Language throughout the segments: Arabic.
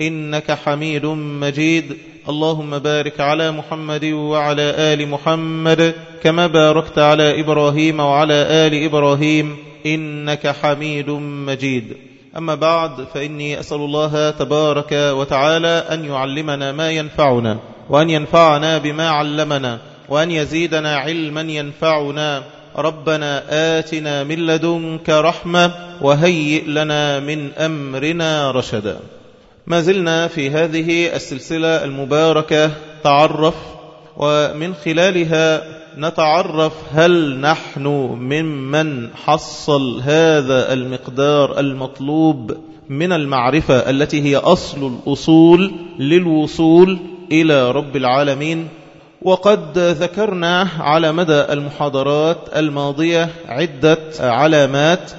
إنك حميد مجيد. اللهم بارك على محمد وعلى آل محمد كما باركت على إبراهيم وعلى آل إبراهيم. إنك حميد مجيد. أما بعد فإني أسأل الله تبارك وتعالى أن يعلمنا ما ينفعنا وأن ينفعنا بما علمنا وأن يزيدنا علما ينفعنا. ربنا آتنا من لدنك رحمة وهيئ لنا من أمرنا رشدا. ما زلنا في هذه السلسلة المباركة تعرف ومن خلالها نتعرف هل نحن ممن حصل هذا المقدار المطلوب من المعرفة التي هي أصل الأصول للوصول إلى رب العالمين. وقد ذكرنا على مدى المحاضرات الماضية عدة علامات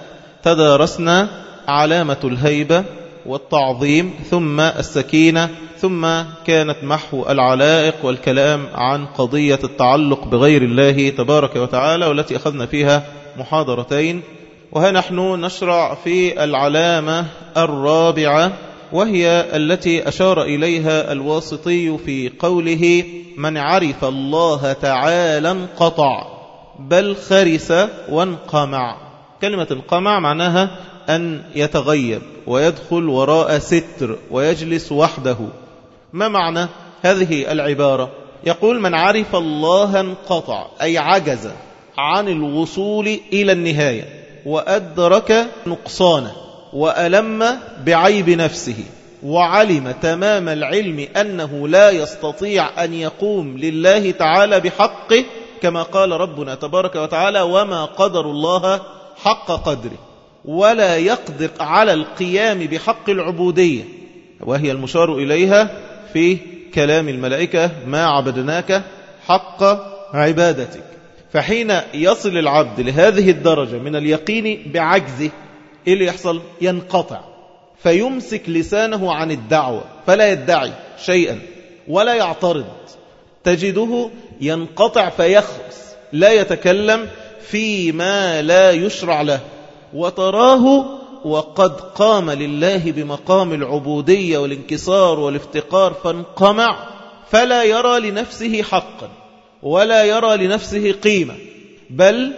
تدارسنا علامة الهيبة والتعظيم ثم السكينة ثم كانت محو العلائق والكلام عن قضية التعلق بغير الله تبارك وتعالى والتي أخذنا فيها محاضرتين. وها نحن نشرع في العلامة الرابعة وهي التي أشار إليها الواسطي في قوله من عرف الله تعالى انقطع بل خرس وانقمع كلمة انقمع معناها أن يتغيب ويدخل وراء ستر ويجلس وحده. ما معنى هذه العبارة؟ يقول من عرف الله انقطع أي عجز عن الوصول إلى النهاية وأدرك نقصانه وألم بعيب نفسه وعلم تمام العلم أنه لا يستطيع أن يقوم لله تعالى بحقه كما قال ربنا تبارك وتعالى وما قدر الله حق قدره. ولا يقدر على القيام بحق العبودية. وهي المشار إليها في كلام الملائكة ما عبدناك حق عبادتك. فحين يصل العبد لهذه الدرجة من اليقين بعجزه إيه اللي يحصل؟ ينقطع. فيمسك لسانه عن الدعوة. فلا يدعي شيئا ولا يعترض. تجده ينقطع فيخرس لا يتكلم فيما لا يشرع له. وتراه وقد قام لله بمقام العبودية والانكسار والافتقار فانقمع فلا يرى لنفسه حقا ولا يرى لنفسه قيمة بل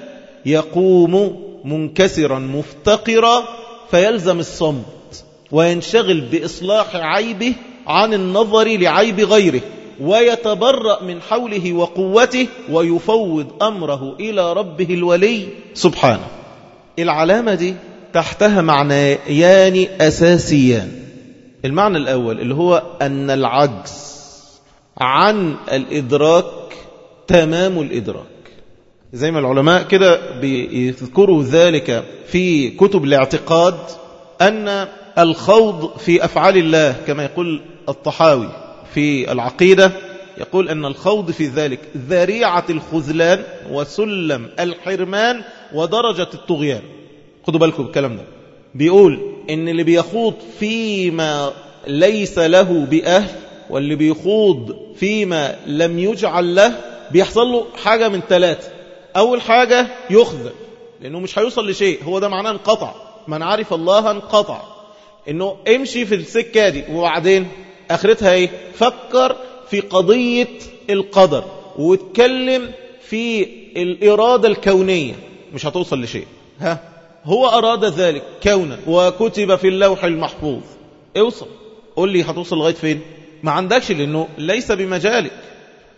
يقوم منكسرا مفتقرا فيلزم الصمت وينشغل بإصلاح عيبه عن النظر لعيب غيره ويتبرأ من حوله وقوته ويفوض أمره إلى ربه الولي. سبحانه. العلامة دي تحتها معنيان أساسيان. المعنى الأول اللي هو أن العجز عن الإدراك تمام الإدراك. زي ما العلماء كده بيذكروا ذلك في كتب الاعتقاد أن الخوض في أفعال الله كما يقول الطحاوي في العقيدة يقول أن الخوض في ذلك ذريعة الخذلان وسلم الحرمان ودرجة الطغيان. خدوا بالكم الكلام ده. بيقول إن اللي بيخوض فيما ليس له بأهل واللي بيخوض فيما لم يجعل له بيحصل له حاجة من ثلاثة أول حاجة يخذل لأنه مش هيوصل لشيء. هو ده معناه انقطع. من عرف الله انقطع. إنه امشي في السكة دي. وبعدين آخرتها إيه؟ فكر في قضية القدر. واتكلم في الإرادة الكونية. مش هتوصل لشيء. ها؟ هو أراد ذلك كونا وكتب في اللوح المحفوظ. اوصل. قول لي هتوصل لغاية فين؟ ما عندكش لأنه ليس بمجالك.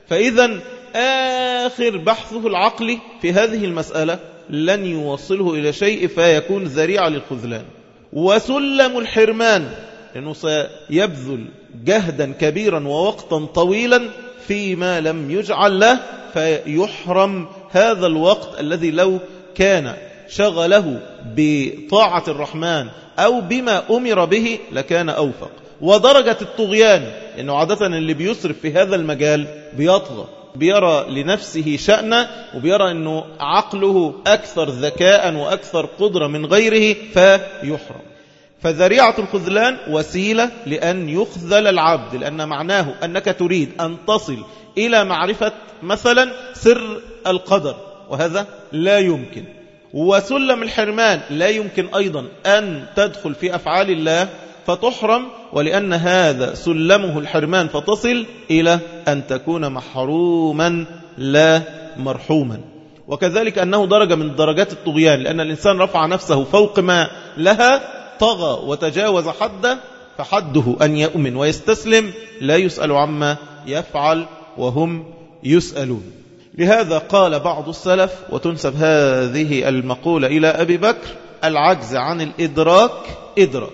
فإذا آخر بحثه العقلي في هذه المسألة لن يوصله إلى شيء فيكون ذريعة للخذلان. وسلم الحرمان لأنه سيبذل جهدا كبيرا ووقتا طويلا فيما لم يجعل له فيحرم هذا الوقت الذي لو كان شغله بطاعة الرحمن أو بما أمر به لكان أوفق. ودرجة الطغيان إنه عادة اللي بيسرف في هذا المجال بيطغى بيرى لنفسه شأنه وبيرى أنه عقله أكثر ذكاء وأكثر قدرة من غيره فيحرم. فذريعة الخذلان وسيلة لأن يخذل العبد لأن معناه أنك تريد أن تصل إلى معرفة مثلا سر القدر. وهذا لا يمكن. وسلم الحرمان لا يمكن أيضا أن تدخل في أفعال الله فتحرم ولأن هذا سلمه الحرمان فتصل إلى أن تكون محروما لا مرحوما. وكذلك أنه درجة من درجات الطغيان لأن الإنسان رفع نفسه فوق ما لها طغى وتجاوز حده فحده أن يؤمن ويستسلم لا يسأل عما يفعل وهم يسألون. لهذا قال بعض السلف وتنسب هذه المقولة إلى أبي بكر العجز عن الإدراك إدراك.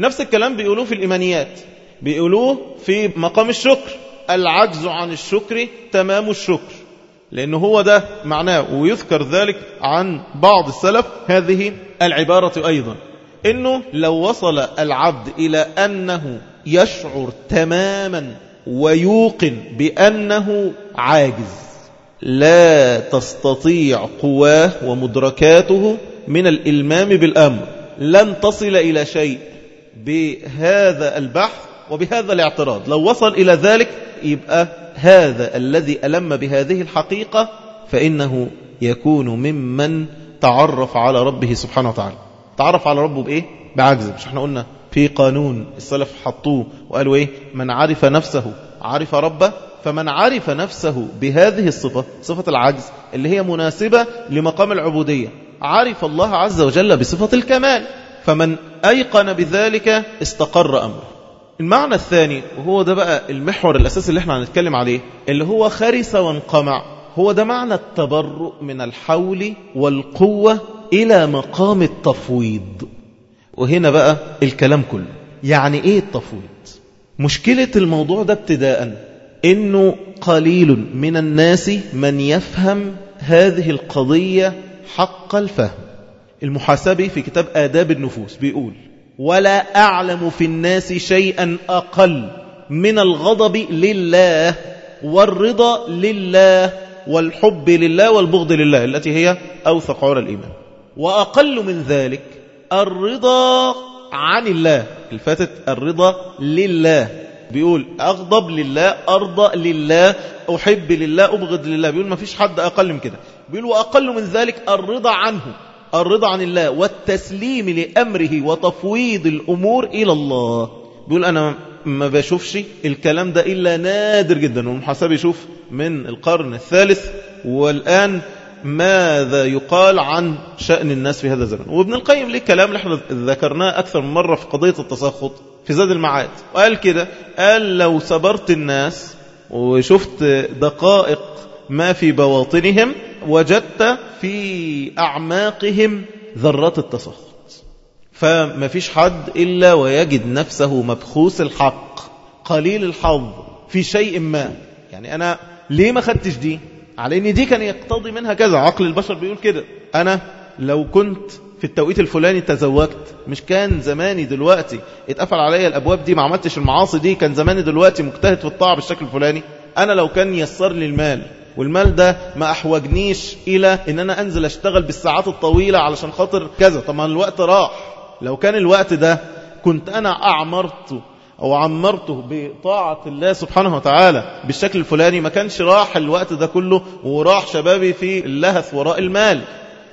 نفس الكلام بيقولوه في الإيمانيات بيقولوه في مقام الشكر العجز عن الشكر تمام الشكر. لأنه هو ده معناه ويذكر ذلك عن بعض السلف هذه العبارة أيضا. إنه لو وصل العبد إلى أنه يشعر تماما ويوقن بأنه عاجز لا تستطيع قواه ومدركاته من الإلمام بالأمر. لن تصل إلى شيء بهذا البحث وبهذا الاعتراض. لو وصل إلى ذلك يبقى هذا الذي ألم بهذه الحقيقة فإنه يكون ممن تعرف على ربه سبحانه وتعالى. تعرف على ربه بإيه؟ بعجز. مش إحنا قلنا في قانون السلف حطوه وقالوا إيه؟ من عرف نفسه عرف ربه فمن عرف نفسه بهذه الصفة صفة العجز اللي هي مناسبة لمقام العبودية عرف الله عز وجل بصفة الكمال فمن أيقن بذلك استقر أمره. المعنى الثاني وهو ده بقى المحور الأساسي اللي إحنا هنتكلم عليه اللي هو خرس وانقمع. هو ده معنى التبرؤ من الحول والقوة إلى مقام التفويض. وهنا بقى الكلام كله. يعني إيه التفويض؟ مشكلة الموضوع ده ابتداء. إنه قليل من الناس من يفهم هذه القضية حق الفهم. المحاسبي في كتاب آداب النفوس بيقول ولا أعلم في الناس شيئا أقل من الغضب لله والرضا لله والحب لله والبغض لله التي هي أوثق عرى الإيمان. وأقل من ذلك الرضا عن الله. الفاتت الرضا لله. بيقول أغضب لله أرضى لله أحب لله أبغض لله. بيقول ما فيش حد أقل من كده. بيقول وأقل من ذلك الرضا عنه الرضا عن الله والتسليم لأمره وتفويض الأمور إلى الله. بيقول أنا ما بشوفش الكلام ده إلا نادر جدا والمحاسب يشوف من القرن الثالث والآن ماذا يقال عن شأن الناس في هذا الزمن؟ وابن القيم ليه كلام اللي إحنا ذكرناه أكثر من مرة في قضية التسخط في زاد المعاد. وقال كده قال لو صبرت الناس وشفت دقائق ما في بواطنهم وجدت في أعماقهم ذرات التسخط. فما فيش حد إلا ويجد نفسه مبخوس الحق قليل الحظ في شيء ما. يعني أنا ليه ما خدتش دي؟ على إن دي كان يقتضي منها كذا. عقل البشر بيقول كده. أنا لو كنت في التوقيت الفلاني تزوجت مش كان زماني دلوقتي. اتقفل عليا الأبواب دي ما عملتش المعاصي دي كان زماني دلوقتي مجتهد في الطاعة بالشكل الفلاني. أنا لو كان يسر لي المال والمال ده ما أحوجنيش إلى إن أنا أنزل أشتغل بالساعات الطويلة علشان خاطر كذا. طبعا الوقت راح. لو كان الوقت ده كنت أنا أعمرته أو عمرته بطاعة الله سبحانه وتعالى بالشكل الفلاني ما كانش راح الوقت ده كله وراح شبابي في اللهث وراء المال.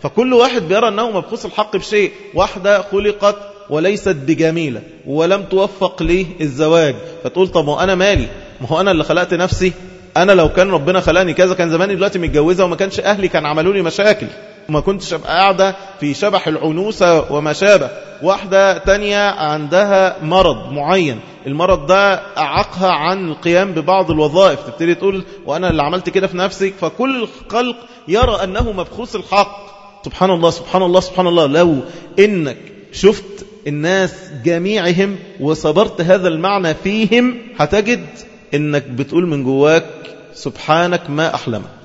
فكل واحد بيرى أنه مبخوص الحق بشيء. واحدة خلقت وليست بجميلة ولم توفق لي الزواج. فتقول طب ما أنا مالي؟ ما هو أنا اللي خلقت نفسي؟ أنا لو كان ربنا خلقني كذا كان زماني دلوقتي متجوزة وما كانش أهلي كان عملوا لي مشاكل. وما كنتش أبقى قاعدة في شبح العنوسة وما شابه واحدة تانية عندها مرض معين. المرض ده أعقها عن القيام ببعض الوظائف. تبتدي تقول وأنا اللي عملت كده في نفسي. فكل الخلق يرى أنه مبخوص الحق. سبحان الله سبحان الله سبحان الله. لو إنك شفت الناس جميعهم وصبرت هذا المعنى فيهم هتجد إنك بتقول من جواك سبحانك ما أحلمك.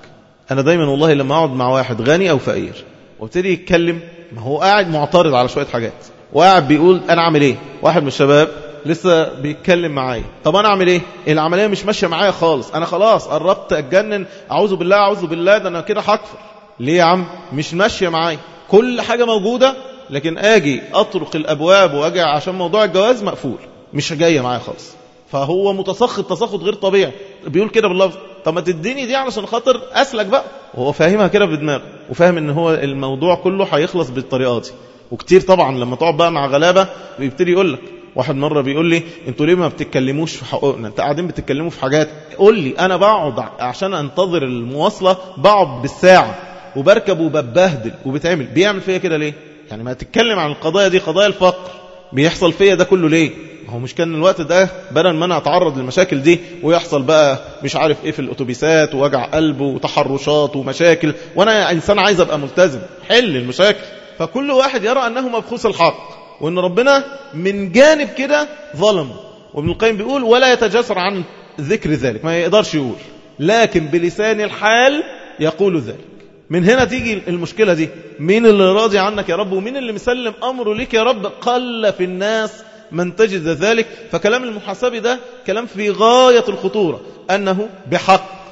أنا دايما والله لما أقعد مع واحد غني أو فقير وابتدي يتكلم ما هو قاعد معترض على شوية حاجات وقاعد بيقول أنا أعمل إيه؟ واحد من الشباب لسه بيتكلم معايا. طب أنا اعمل إيه؟ العملية مش ماشية معايا خالص. أنا خلاص قربت أتجنن. أعوذ بالله أعوذ بالله ده أنا كده هكفر. ليه يا عم؟ مش ماشية معايا. كل حاجة موجودة لكن آجي أطرق الأبواب وأجي عشان موضوع الجواز مقفول. مش جاية معايا خالص. فهو متسخط تسخط غير طبيعي. بيقول كده باللفظ. طب ما تديني دي علشان خاطر أسلك بقى. وهو فاهمها كده بدماغه وفاهم إن هو الموضوع كله هيخلص بالطريقة دي. وكتير طبعا لما تقعد بقى مع غلابة بيبتدي يقول لك. واحد مرة بيقول لي أنتوا ليه ما بتتكلموش في حقوقنا؟ انت قاعدين بتتكلموا في حاجات. قول لي أنا بقعد عشان أنتظر المواصلة بقعد بالساعة. وبركب وببهدل. وبتعمل. بيعمل فيا كده ليه؟ يعني ما تتكلم عن القضايا دي قضايا الفقر. بيحصل فيا ده كله ليه؟ هو مش كان الوقت ده بدل ما أنا اتعرض للمشاكل دي ويحصل بقى مش عارف إيه في الاتوبيسات ووجع قلب وتحرشات ومشاكل وأنا انسان عايز ابقى ملتزم. حل المشاكل. فكل واحد يرى انه مبخوس الحق وان ربنا من جانب كده ظلم. وابن القيم بيقول ولا يتجسر عن ذكر ذلك. ما يقدرش يقول. لكن بلسان الحال يقول ذلك. من هنا تيجي المشكلة دي. مين اللي راضي عنك يا رب ومين اللي مسلم أمره لك يا رب. قل في الناس من تجد ذلك فكلام المحاسب ده كلام في غاية الخطورة أنه بحق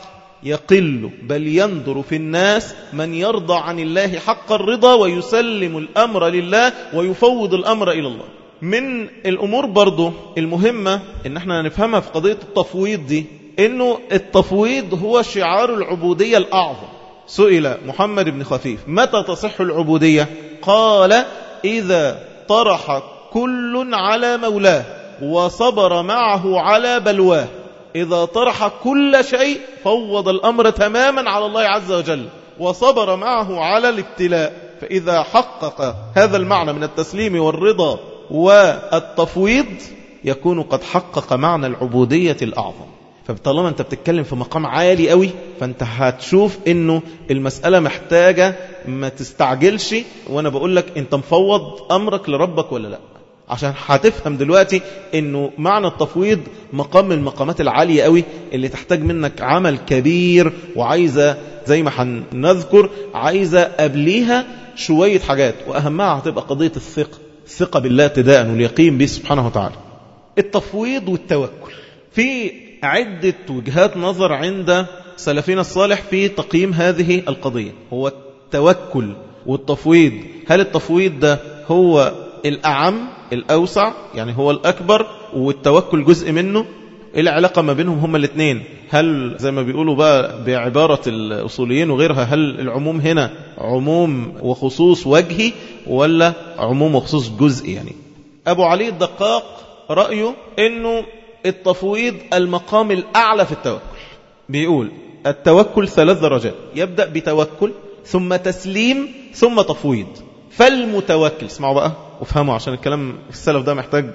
يقل بل ينظر في الناس من يرضى عن الله حق الرضا ويسلم الأمر لله ويفوض الأمر إلى الله. من الأمور برضو المهمة إن إحنا نفهمها في قضية التفويض دي إنه التفويض هو شعار العبودية الأعظم. سئل محمد بن خفيف متى تصح العبودية؟ قال إذا طرح كل على مولاه وصبر معه على بلواه. إذا طرح كل شيء فوض الأمر تماما على الله عز وجل وصبر معه على الابتلاء. فإذا حقق هذا المعنى من التسليم والرضا والتفويض يكون قد حقق معنى العبودية الأعظم. فطالما أنت بتتكلم في مقام عالي قوي فأنت هتشوف إنه المسألة محتاجة ما تستعجلش وأنا بقول لك أنت مفوض أمرك لربك ولا لأ. عشان هتفهم دلوقتي إنه معنى التفويض مقام من المقامات العالية قوي اللي تحتاج منك عمل كبير وعايزة زي ما هنذكر عايزة قبليها شوية حاجات وأهمها هتبقى قضية الثقة الثقة بالله ابتداء واليقين به سبحانه وتعالى. التفويض والتوكل. في عدة وجهات نظر عند سلفنا الصالح في تقييم هذه القضية. هو التوكل والتفويض. هل التفويض ده هو الأعم الأوسع يعني هو الأكبر والتوكل جزء منه إيه العلاقة ما بينهم هما الاثنين هل زي ما بيقولوا بقى بعبارة الأصوليين وغيرها هل العموم هنا عموم وخصوص وجهي ولا عموم وخصوص جزئي يعني؟ أبو علي الدقاق رأيه أنه التفويض المقام الأعلى في التوكل. بيقول التوكل ثلاث درجات. يبدأ بتوكل ثم تسليم ثم تفويض. فالمتوكل. اسمعوا بقى وافهموا عشان الكلام السلف ده محتاج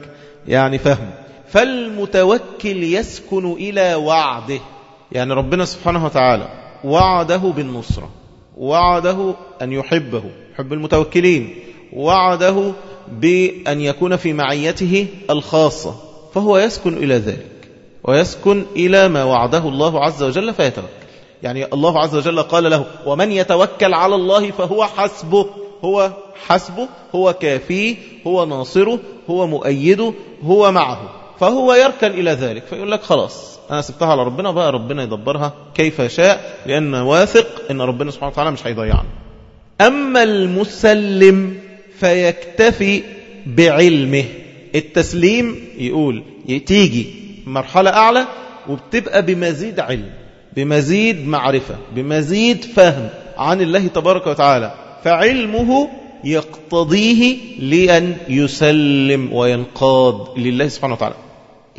يعني فهم. فالمتوكل يسكن إلى وعده. يعني ربنا سبحانه وتعالى وعده بالنصرة وعده أن يحبه حب المتوكلين وعده بأن يكون في معيته الخاصة فهو يسكن إلى ذلك ويسكن إلى ما وعده الله عز وجل فيتوكل. يعني الله عز وجل قال له ومن يتوكل على الله فهو حسبه. هو حسبه هو كافيه هو ناصره هو مؤيده هو معه. فهو يركن إلى ذلك فيقول لك خلاص أنا سبتها على ربنا بقى ربنا يدبرها كيف شاء لأن واثق أن ربنا سبحانه وتعالى مش هيضيعنا. أما المسلم فيكتفي بعلمه. التسليم يقول تيجي مرحلة أعلى وبتبقى بمزيد علم بمزيد معرفة بمزيد فهم عن الله تبارك وتعالى. فعلمه يقتضيه لأن يسلم وينقاد لله سبحانه وتعالى.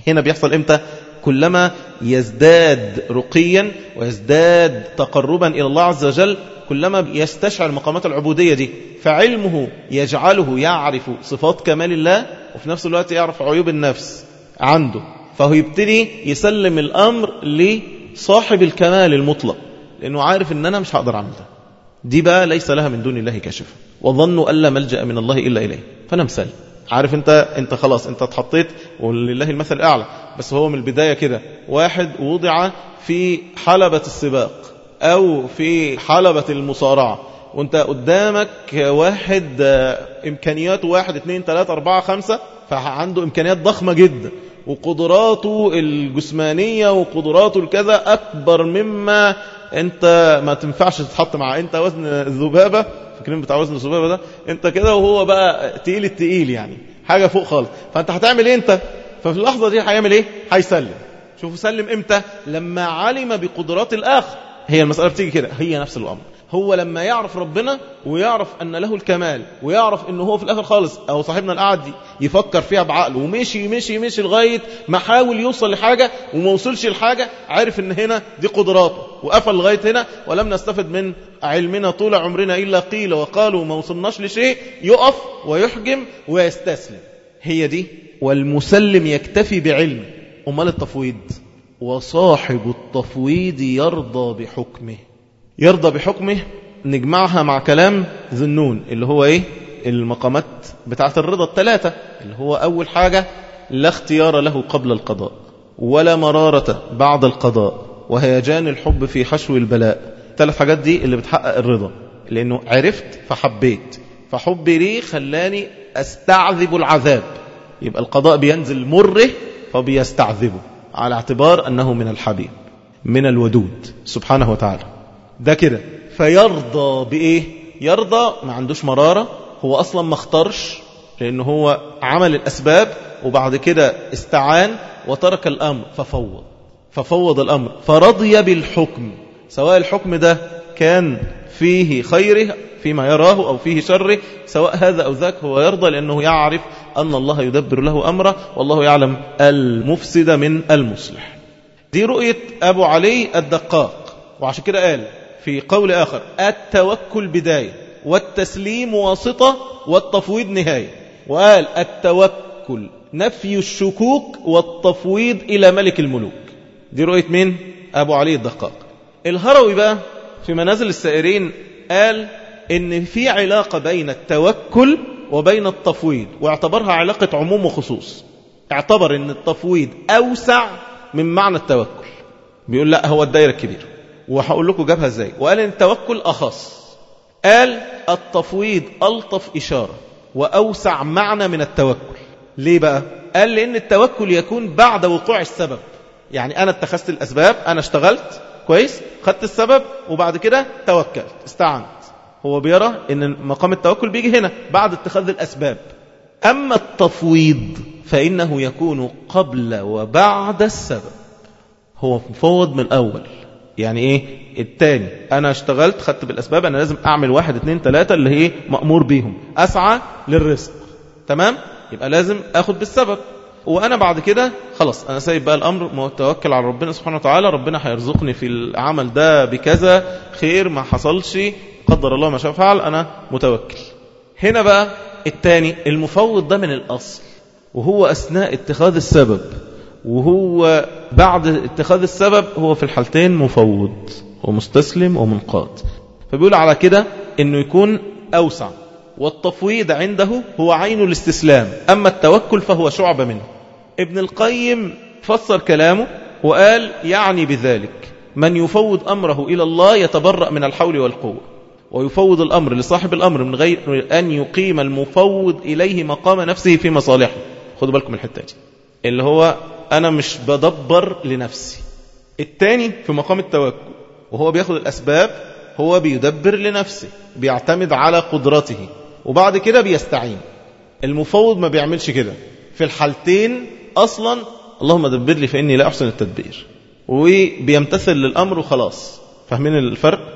هنا بيحصل إمتى؟ كلما يزداد رقيا ويزداد تقربا إلى الله عز وجل كلما يستشعر مقامات العبودية دي فعلمه يجعله يعرف صفات كمال الله وفي نفس الوقت يعرف عيوب النفس عنده. فهو يبتدي يسلم الأمر لصاحب الكمال المطلق لأنه عارف أن أنا مش هقدر أعمل ده. دي بقى ليس لها من دون الله كاشفة وظنوا ألا ملجأ من الله إلا إليه. فأنا مسلم عارف أنت أنت خلاص أنت اتحطيت ولله المثل الأعلى. بس هو من البداية كده. واحد وضع في حلبة السباق أو في حلبة المصارعة. وأنت قدامك واحد امكانياته واحد اثنين ثلاثة أربعة خمسة فعنده إمكانيات ضخمة جدا. وقدراته الجسمانية وقدراته الكذا أكبر مما أنت ما تنفعش تتحط مع أنت وزن الذبابة فاكرين بتاع وزن الذبابة ده؟ أنت كده وهو بقى تقيل التقيل يعني حاجة فوق خالص. فأنت هتعمل إيه أنت؟ ففي اللحظة دي هيعمل إيه؟ هيسلم. شوفوا سلم إمتى؟ لما علم بقدرات الآخر. هي المسألة بتيجي كده هي نفس الأمر. هو لما يعرف ربنا ويعرف أن له الكمال ويعرف أنه هو في الآخر خالص أو صاحبنا القعد يفكر فيها بعقله ومشي مشي مشي لغاية ما حاول يوصل لحاجة وما وصلش لحاجة عارف أن هنا دي قدراته وقفل لغاية هنا ولم نستفد من علمنا طول عمرنا إلا قيل وقالوا ما وصلناش لشيء يقف ويحجم ويستسلم. هي دي والمسلم يكتفي بعلمه أمال التفويض؟ وصاحب التفويض يرضى بحكمه. يرضى بحكمه نجمعها مع كلام ذنون اللي هو إيه؟ المقامات بتاعة الرضا الثلاثة اللي هو أول حاجة لا اختيار له قبل القضاء ولا مرارة بعد القضاء وهيجان الحب في حشو البلاء. ثلاث حاجات دي اللي بتحقق الرضا لأنه عرفت فحبيت فحبي ليه خلاني أستعذب العذاب. يبقى القضاء بينزل مره فبيستعذبه على اعتبار أنه من الحبيب من الودود. سبحانه وتعالى. ده كده. فيرضى بإيه؟ يرضى ما عندوش مرارة هو أصلا ما اختارش لأنه هو عمل الأسباب وبعد كده استعان وترك الأمر ففوض ففوض الأمر فرضي بالحكم. سواء الحكم ده كان فيه خيره فيما يراه أو فيه شره سواء هذا أو ذاك هو يرضى لأنه يعرف أن الله يدبر له أمره والله يعلم المفسد من المصلح. دي رؤية أبو علي الدقاق وعشان كده قال في قول آخر التوكل بداية والتسليم واسطة والتفويض نهاية. وقال التوكل نفي الشكوك والتفويض إلى ملك الملوك. دي رؤية مين؟ أبو علي الدقاق. الهروي بقى في منازل السائرين قال إن في علاقة بين التوكل وبين التفويض واعتبرها علاقة عموم وخصوص. اعتبر إن التفويض أوسع من معنى التوكل. بيقول لا هو الدائرة الكبيرة. وهقول لكم جابها إزاي. وقال إن التوكل أخص. قال التفويض ألطف إشارة وأوسع معنى من التوكل. ليه بقى؟ قال لأن التوكل يكون بعد وقوع السبب. يعني أنا اتخذت الأسباب أنا اشتغلت كويس خدت السبب وبعد كده توكلت استعنت. هو بيرى إن مقام التوكل بيجي هنا بعد اتخاذ الأسباب. أما التفويض فإنه يكون قبل وبعد السبب. هو مفوض من الأول. يعني إيه؟ التاني. أنا اشتغلت خدت بالأسباب أنا لازم أعمل واحد اتنين تلاتة اللي هي مأمور بيهم. أسعى للرزق. تمام؟ يبقى لازم أخد بالسبب. وأنا بعد كده خلاص أنا سايب بقى الأمر متوكل على ربنا سبحانه وتعالى. ربنا هيرزقني في العمل ده بكذا خير ما حصلش قدر الله ما شاء فعل أنا متوكل. هنا بقى الثاني المفوض ده من الأصل وهو أثناء اتخاذ السبب. وهو بعد اتخاذ السبب هو في الحالتين مفوض ومستسلم ومنقاد فبيقول على كده إنه يكون أوسع والتفويض عنده هو عين الاستسلام أما التوكل فهو شعب منه. ابن القيم فسر كلامه وقال يعني بذلك من يفوض أمره إلى الله يتبرأ من الحول والقوة ويفوض الأمر لصاحب الأمر من غير أن يقيم المفوض إليه مقام نفسه في مصالحه. خدوا بالكم من الحتة دي. اللي هو أنا مش بدبر لنفسي. الثاني في مقام التوكل وهو بياخد الأسباب هو بيدبر لنفسه بيعتمد على قدرته وبعد كده بيستعين. المفوض ما بيعملش كده. في الحالتين أصلا اللهم دبر لي فإني لا أحسن التدبير. وبيمتثل للأمر وخلاص. فاهمين الفرق؟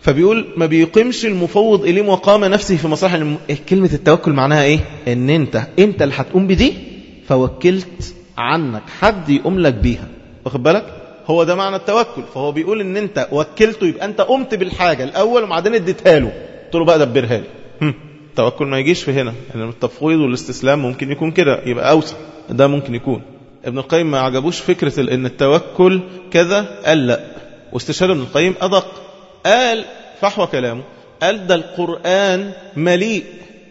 فبيقول ما بيقيمش المفوض إليه مقام نفسه في مصالح الم... كلمة التوكل معناها إيه؟ إن أنت أنت اللي هتقوم بدي فوكلت عنك حد يقوم لك بيها. واخد بالك؟ هو ده معنى التوكل. فهو بيقول إن أنت وكلته يبقى أنت قمت بالحاجة الأول وبعدين اديتها له. قلت له بقى دبرها لي. التوكل ما يجيش في هنا. يعني التفويض والاستسلام ممكن يكون كده يبقى أوسع. ده ممكن يكون. ابن القيم ما عجبوش فكرة إن التوكل كذا قال لا. واستشهاد ابن القيم أدق. قال فحوى كلامه قال ده القرآن مليء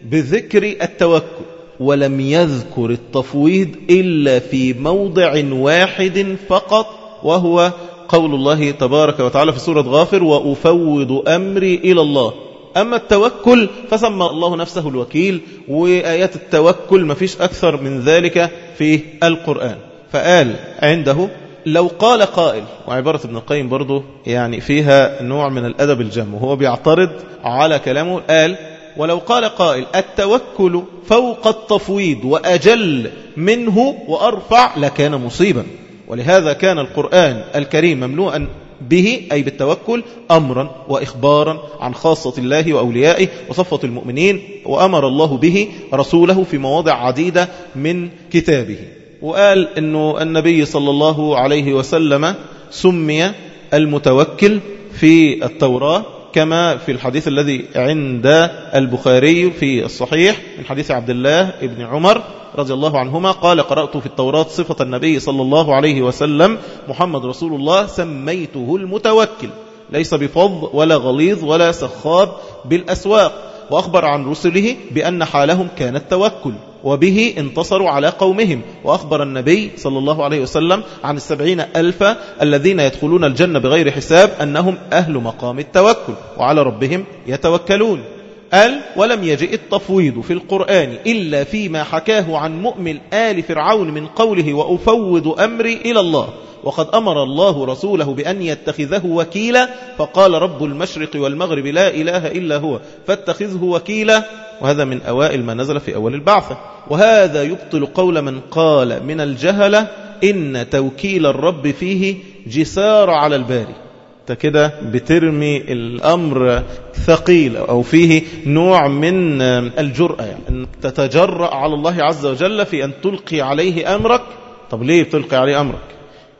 بذكر التوكل. ولم يذكر التفويض إلا في موضع واحد فقط وهو قول الله تبارك وتعالى في سورة غافر وأفوض أمري إلى الله. أما التوكل فسمى الله نفسه الوكيل وآيات التوكل ما فيش أكثر من ذلك في القرآن. فقال عنده لو قال قائل وعبارة ابن القيم برضه يعني فيها نوع من الأدب الجم وهو بيعترض على كلامه قال ولو قال قائل التوكل فوق التفويض وأجل منه وأرفع لكان مصيبا. ولهذا كان القرآن الكريم مملوءا به أي بالتوكل أمرا وإخبارا عن خاصة الله وأوليائه وصفة المؤمنين وأمر الله به رسوله في مواضع عديدة من كتابه. وقال أنه النبي صلى الله عليه وسلم سمي المتوكل في التوراة كما في الحديث الذي عند البخاري في الصحيح من حديث عبد الله بن عمر رضي الله عنهما قال قرأت في التوراة صفة النبي صلى الله عليه وسلم محمد رسول الله سميته المتوكل ليس بفض ولا غليظ ولا سخاب بالأسواق وأخبر عن رسله بأن حالهم كان التوكل. وبه انتصروا على قومهم. وأخبر النبي صلى الله عليه وسلم عن السبعين ألف الذين يدخلون الجنة بغير حساب أنهم أهل مقام التوكل وعلى ربهم يتوكلون. قال ولم يجئ التفويض في القرآن إلا فيما حكاه عن مؤمن آل فرعون من قوله وأفوض أمري إلى الله. وقد أمر الله رسوله بأن يتخذه وكيلا فقال رب المشرق والمغرب لا إله إلا هو فاتخذه وكيلا. وهذا من أوائل ما نزل في أول البعثة. وهذا يبطل قول من قال من الجهلة إن توكيل الرب فيه جسار على الباري. انت كده بترمي الأمر ثقيل أو فيه نوع من الجرأة يعني أن تتجرأ على الله عز وجل في أن تلقي عليه أمرك. طب ليه بتلقي عليه أمرك؟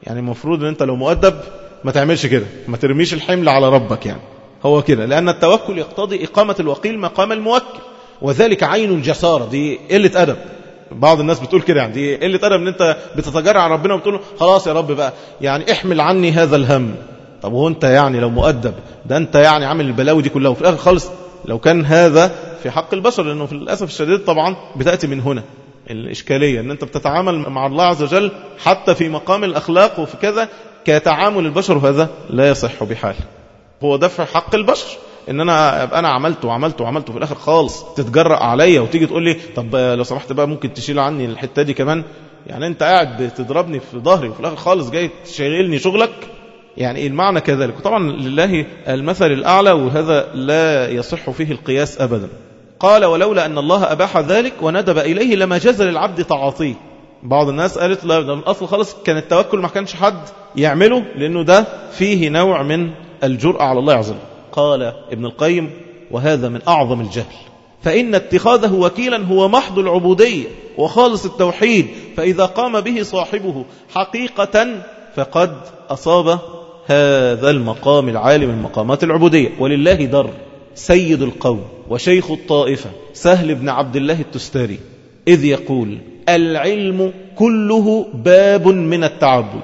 يعني المفروض أن أنت لو مؤدب ما تعملش كده ما ترميش الحمل على ربك يعني. هو كده لأن التوكل يقتضي إقامة الوكيل مقام الموكل وذلك عين الجسارة دي قلة أدب. بعض الناس بتقول كده يعني دي قلة أدب أن أنت بتتجرع على ربنا وبتقول خلاص يا رب بقى يعني احمل عني هذا الهم. طب هو أنت يعني لو مؤدب ده أنت يعني عامل البلاوي دي كلها وفي الآخر خالص لو كان هذا في حق البشر لأنه في الأسف الشديد طبعا بتأتي من هنا الإشكالية أن أنت بتتعامل مع الله عز وجل حتى في مقام الأخلاق وفي كذا كتعامل البشر وهذا لا يصح بحال. هو دفع حق البشر إن أنا أبقى أنا عملت وعملت وعملت وفي الآخر خالص تتجرأ عليا وتيجي تقول لي طب لو سمحت بقى ممكن تشيل عني الحتة دي كمان؟ يعني أنت قاعد بتضربني في ظهري وفي الآخر خالص جاي تشغلني شغلك؟ يعني المعنى كذلك؟ طبعا لله المثل الأعلى وهذا لا يصح فيه القياس ابدا. قال ولولا أن الله أباح ذلك وندب إليه لما جاز للعبد تعاطيه. بعض الناس قالت لا من الأصل خالص كان التوكل ما كانش حد يعمله لأنه ده فيه نوع من الجرأة على الله عز وجل. قال ابن القيم وهذا من أعظم الجهل. فإن اتخاذه وكيلا هو محض العبودية وخالص التوحيد فإذا قام به صاحبه حقيقة فقد أصاب هذا المقام العالي من مقامات العبودية. ولله در سيد القوم وشيخ الطائفة سهل بن عبد الله التستاري. إذ يقول العلم كله باب من التعبد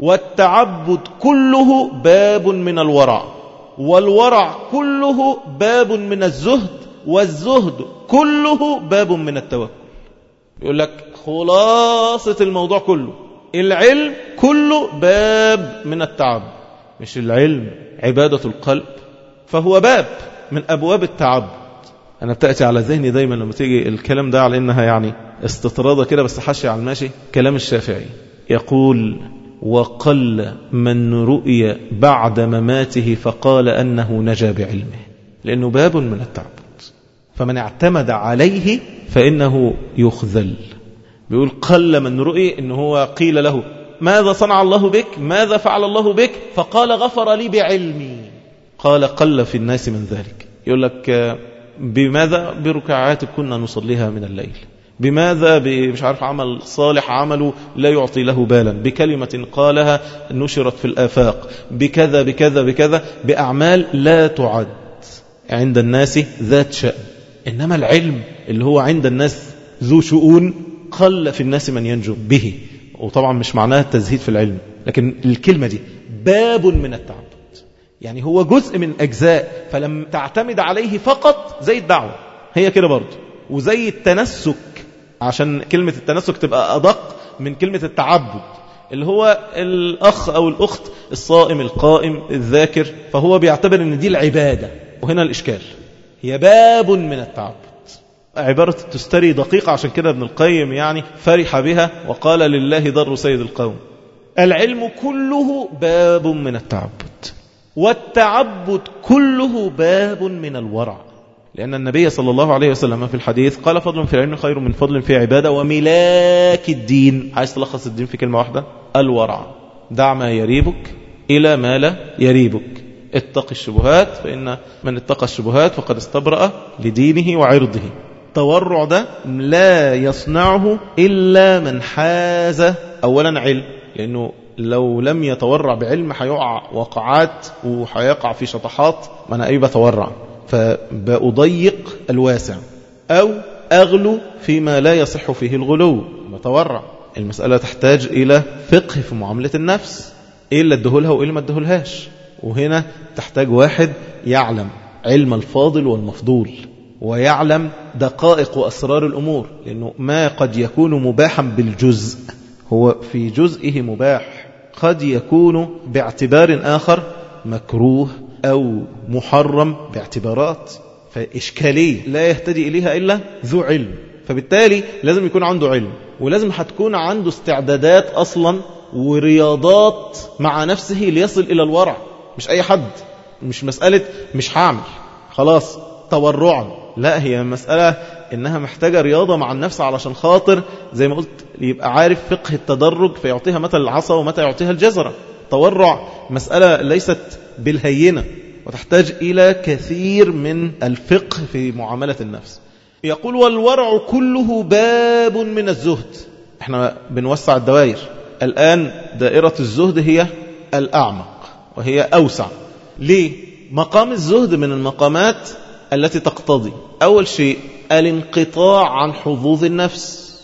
والتعبد كله باب من الورع والورع كله باب من الزهد والزهد كله باب من التوكل. يقول لك خلاصة الموضوع كله. العلم كله باب من التعبد مش العلم عبادة القلب. فهو باب من أبواب التعبد أنا بتأتي على ذهني دايما لما تيجي الكلام ده على إنها يعني استطرادة كده بس حشي على الماشي. كلام الشافعي يقول وقل من رؤي بعد مماته فقال أنه نجا بعلمه. لأنه باب من التعبد. فمن اعتمد عليه فإنه يخذل. بيقول قل من رؤي إن هو قيل له ماذا صنع الله بك؟ ماذا فعل الله بك؟ فقال غفر لي بعلمي. قال قل في الناس من ذلك. يقول لك بماذا بركعات كنا نصليها من الليل؟ بماذا مش عارف عمل صالح عمله لا يعطي له بالا. بكلمة قالها نشرت في الآفاق بكذا بكذا بكذا بأعمال لا تعد عند الناس ذات شأن إنما العلم اللي هو عند الناس ذو شؤون قل في الناس من ينجو به. وطبعا مش معناها التزهيد في العلم لكن الكلمة دي باب من التعبد. يعني هو جزء من أجزاء فلم تعتمد عليه فقط زي الدعوة. هي كده برضه. وزي التنسك عشان كلمة التنسك تبقى أدق من كلمة التعبد اللي هو الأخ أو الأخت الصائم القائم الذاكر فهو بيعتبر أن دي العبادة. وهنا الإشكال. هي باب من التعبد. عبارة التستري دقيقة عشان كده ابن القيم يعني فرح بها وقال لله ضر سيد القوم. العلم كله باب من التعبد والتعبد كله باب من الورع. لأن النبي صلى الله عليه وسلم في الحديث قال فضل في العلم خير من فضل في عبادة وملاك الدين. عايز تلخص الدين في كلمة واحدة؟ الورع. دع ما يريبك إلى ما لا يريبك. اتق الشبهات فإن من اتقى الشبهات فقد استبرأ لدينه وعرضه. التورع ده لا يصنعه إلا من حاز. أولا علم لأنه لو لم يتورع بعلم هيقع وقعات وهيقع في شطحات ما أنا أي بتورع فبأضيق الواسع أو أغلو فيما لا يصح فيه الغلو. متورع المسألة تحتاج إلى فقه في معاملة النفس إيه اللي ادهولها وإيه اللي ما ادهولهاش وهنا تحتاج واحد يعلم علم الفاضل والمفضول. ويعلم دقائق وأسرار الأمور لأنه ما قد يكون مباحا بالجزء هو في جزئه مباح. قد يكون باعتبار آخر مكروه أو محرم باعتبارات فإشكالية لا يهتدي إليها إلا ذو علم. فبالتالي لازم يكون عنده علم ولازم هتكون عنده استعدادات أصلا ورياضات مع نفسه ليصل إلى الورع. مش أي حد مش مسألة مش هعمل خلاص. تورعا لا هي مسألة إنها محتاجة رياضة مع النفس علشان خاطر زي ما قلت يبقى عارف فقه التدرج فيعطيها متى العصا ومتى يعطيها الجزرة. تورع مسألة ليست بالهينة وتحتاج إلى كثير من الفقه في معاملة النفس. يقول والورع كله باب من الزهد. إحنا بنوسع الدوائر. الآن دائرة الزهد هي الأعمق وهي أوسع. ليه؟ مقام الزهد من المقامات التي تقتضي. أول شيء الانقطاع عن حظوظ النفس.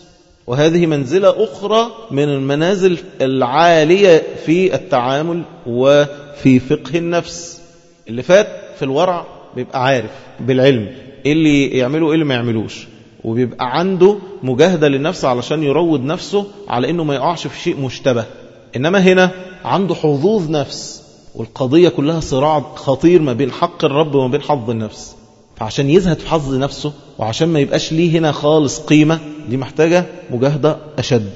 وهذه منزلة أخرى من المنازل العالية في التعامل وفي فقه النفس. اللي فات في الورع بيبقى عارف بالعلم. اللي يعمله إيه اللي ما يعملوش؟ وبيبقى عنده مجاهدة للنفس علشان يروض نفسه على إنه ما يقعش في شيء مشتبه. إنما هنا عنده حظوظ نفس. والقضية كلها صراع خطير ما بين حق الرب وما بين حظ النفس. فعشان يزهد في حظ نفسه وعشان ما يبقاش ليه هنا خالص قيمة دي محتاجة مجاهدة أشد.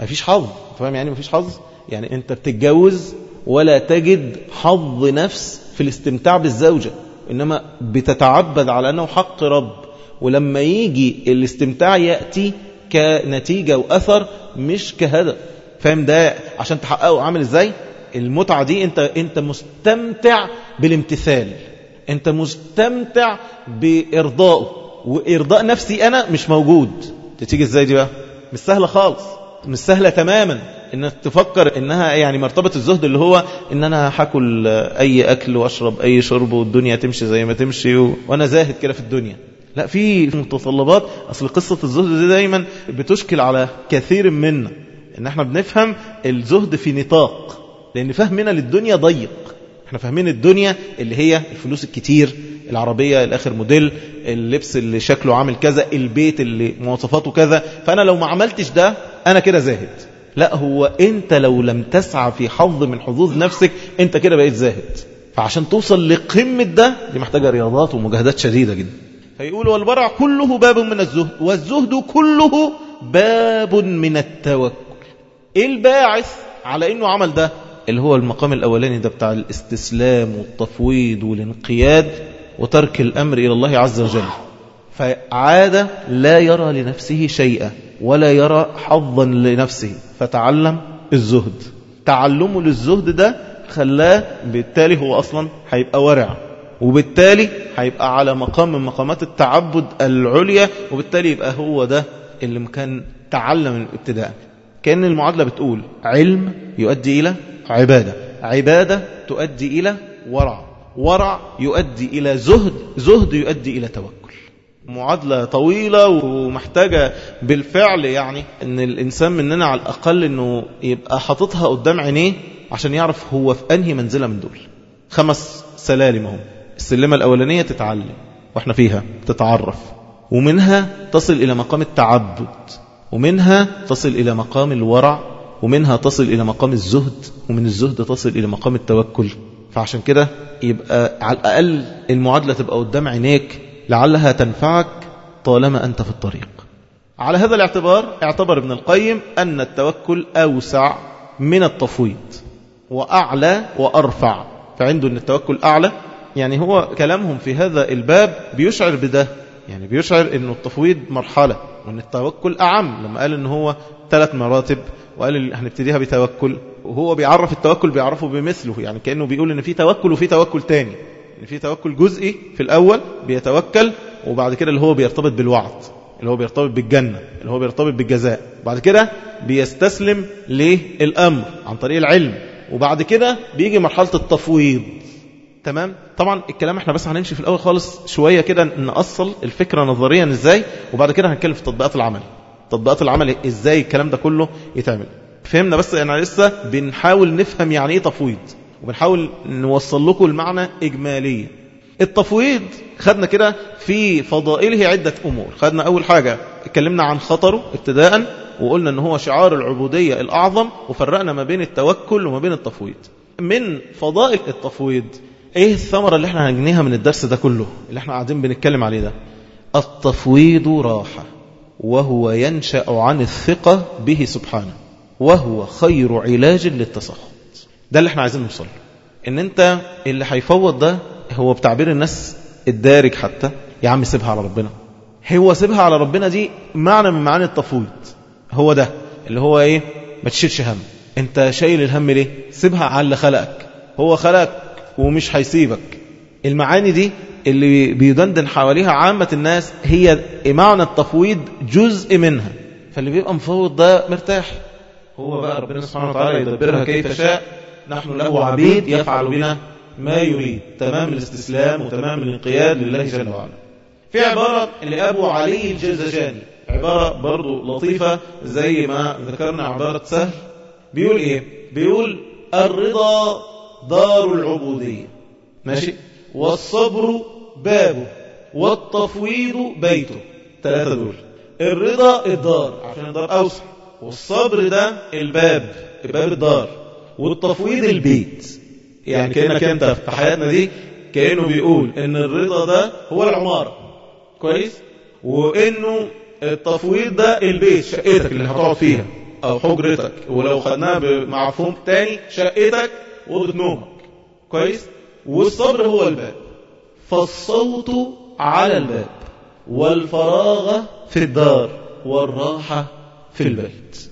ما فيش حظ فاهم يعني ما فيش حظ؟ يعني أنت بتتجوز ولا تجد حظ نفس في الاستمتاع بالزوجة إنما بتتعبد على أنه حق رب. ولما يجي الاستمتاع يأتي كنتيجة وأثر مش كهدف. فاهم ده؟ عشان تحققه عامل إزاي؟ المتعة دي أنت, أنت مستمتع بالامتثال. انت مستمتع بإرضائه وإرضاء نفسي أنا مش موجود. تيجي إزاي دي بقى؟ مش سهلة خالص مش سهلة تماما انك تفكر إنها يعني مرتبة الزهد اللي هو إن أنا هاكل أي أكل وأشرب أي شرب والدنيا تمشي زي ما تمشي و... وأنا زاهد كده في الدنيا. لا في متطلبات أصل قصة الزهد دي دايما بتشكل على كثير منا. إن إحنا بنفهم الزهد في نطاق لأن فهمنا للدنيا ضيق. إحنا فاهمين الدنيا اللي هي الفلوس الكتير العربية الآخر موديل اللبس اللي شكله عامل كذا البيت اللي مواصفاته كذا. فأنا لو ما عملتش ده أنا كده زاهد. لا هو أنت لو لم تسعى في حظ من حظوظ نفسك أنت كده بقيت زاهد. فعشان توصل لقمة ده دي محتاجة رياضات ومجاهدات شديدة جدا. فيقول والبرع كله باب من الزهد والزهد كله باب من التوكل. الباعث على إنه عمل ده اللي هو المقام الأولاني ده بتاع الاستسلام والتفويض والانقياد وترك الأمر إلى الله عز وجل. فعاد لا يرى لنفسه شيئا ولا يرى حظا لنفسه. فتعلم الزهد. تعلمه للزهد ده خلاه بالتالي هو أصلا هيبقى ورع. وبالتالي هيبقى على مقام من مقامات التعبد العليا وبالتالي يبقى هو ده اللي كان تعلم ابتداء كأن المعادلة بتقول علم يؤدي إلى عبادة عبادة تؤدي إلى ورع ورع يؤدي إلى زهد زهد يؤدي إلى توكل. معادلة طويلة ومحتاجة بالفعل يعني إن الإنسان مننا على الأقل إنه يبقى حاططها قدام عينيه عشان يعرف هو في أنهي منزلة من دول. خمس سلالم هم. السلمة الأولانية تتعلم وإحنا فيها تتعرف ومنها تصل إلى مقام التعبد. ومنها تصل إلى مقام الورع ومنها تصل إلى مقام الزهد ومن الزهد تصل إلى مقام التوكل. فعشان كده يبقى على الأقل المعادلة تبقى قدام عينيك لعلها تنفعك طالما أنت في الطريق. على هذا الاعتبار اعتبر ابن القيم أن التوكل أوسع من التفويض وأعلى وأرفع. فعنده أن التوكل أعلى يعني هو كلامهم في هذا الباب بيشعر بده. يعني بيشعر أنه التفويض مرحلة وأن التوكل أعم. لما قال أنه هو ثلاث مراتب وقال هنبتديها بتوكل وهو بيعرف التوكل بيعرفه بمثله يعني كأنه بيقول أن في توكل وفي توكل تاني. إن في توكل جزئي في الأول بيتوكل وبعد كده اللي هو بيرتبط بالوعد اللي هو بيرتبط بالجنة اللي هو بيرتبط بالجزاء. بعد كده بيستسلم للأمر عن طريق العلم. وبعد كده بيجي مرحلة التفويض. تمام؟ طبعا الكلام إحنا بس هنمشي في الأول خالص شوية كده نأصل الفكرة نظريا إزاي وبعد كده هنتكلم في تطبيقات العمل. تطبيقات العمل إزاي الكلام ده كله يتعمل. فهمنا بس أنا لسه بنحاول نفهم يعني إيه تفويض وبنحاول نوصل لكم المعنى إجماليا. التفويض خدنا كده في فضائله عدة أمور. خدنا أول حاجة اتكلمنا عن خطره ابتداء وقلنا إن هو شعار العبودية الأعظم وفرقنا ما بين التوكل وما بين التفويض. من فضائل التفويض إيه الثمرة اللي إحنا هنجنيها من الدرس ده كله؟ اللي إحنا قاعدين بنتكلم عليه ده. التفويض راحة وهو ينشأ عن الثقة به سبحانه وهو خير علاج للتسخط. ده اللي إحنا عايزين نوصل ان انت اللي هيفوض ده هو بتعبير الناس الدارج حتى. يا عم سيبها على ربنا. هو سيبها على ربنا دي معنى من معاني التفويض. هو ده اللي هو إيه؟ ما تشيلش هم. انت شايل الهم ليه؟ سيبها على اللي خلقك. هو خلقك. ومش هيسيبك. المعاني دي اللي بيدندن حواليها عامة الناس هي معنى التفويض جزء منها. فاللي بيبقى مفوض ده مرتاح. هو بقى ربنا سبحانه وتعالى يدبرها كيف شاء نحن له عبيد يفعل بنا ما يريد. تمام الاستسلام وتمام الانقياد لله جل وعلا. في عبارة لأبو علي الجزجاني عبارة برضو لطيفة زي ما ذكرنا عبارة سهل. بيقول إيه؟ بيقول الرضا دار العبودية ماشي. والصبر بابه والتفويض بيته ثلاثة دول. الرضا الدار عشان الدار أوسع. والصبر ده الباب باب الدار. والتفويض البيت. يعني كأنك أنت في حياتنا دي كأنه بيقول إن الرضا ده هو العمارة. كويس؟ وإنه التفويض ده البيت شقتك اللي هتقعد فيها أو حجرتك. ولو خدناها بمفهوم تاني شقتك أوضة نومك. كويس؟ والصبر هو الباب. فالصوت على الباب. والفراغ في الدار. والراحة في البيت.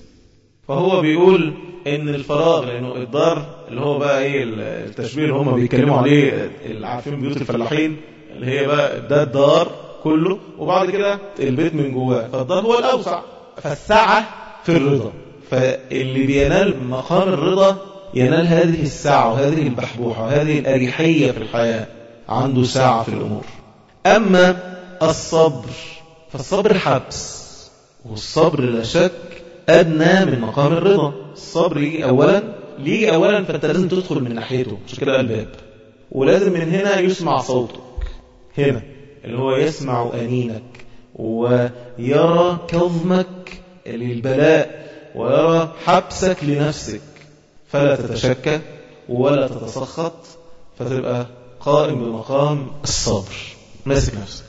فهو بيقول إن الفراغ لأنه الدار اللي هو بقى إيه التشبيه اللي هم بيتكلموا عليه عارفين بيوت الفلاحين اللي هي بقى ده الدار كله وبعد كده البيت من جواه. فالدار هو الأوسع. فالسعه في الرضا. فاللي بينال مقام الرضا ينال هذه السعه وهذه البحبوحه وهذه الأريحية في الحياة عنده سعه في الأمور. أما الصبر فالصبر حبس والصبر لا شك أدنى من مقام الرضا. الصبر يجي أولا ليه أولا فأنت لازم تدخل من ناحيته عشان كده الباب؟ ولازم من هنا يسمع صوتك. هنا اللي هو يسمع أنينك ويرى كظمك للبلاء ويرى حبسك لنفسك. فلا تتشكى ولا تتسخط فتبقى قائم بمقام الصبر. ماسك نفسك.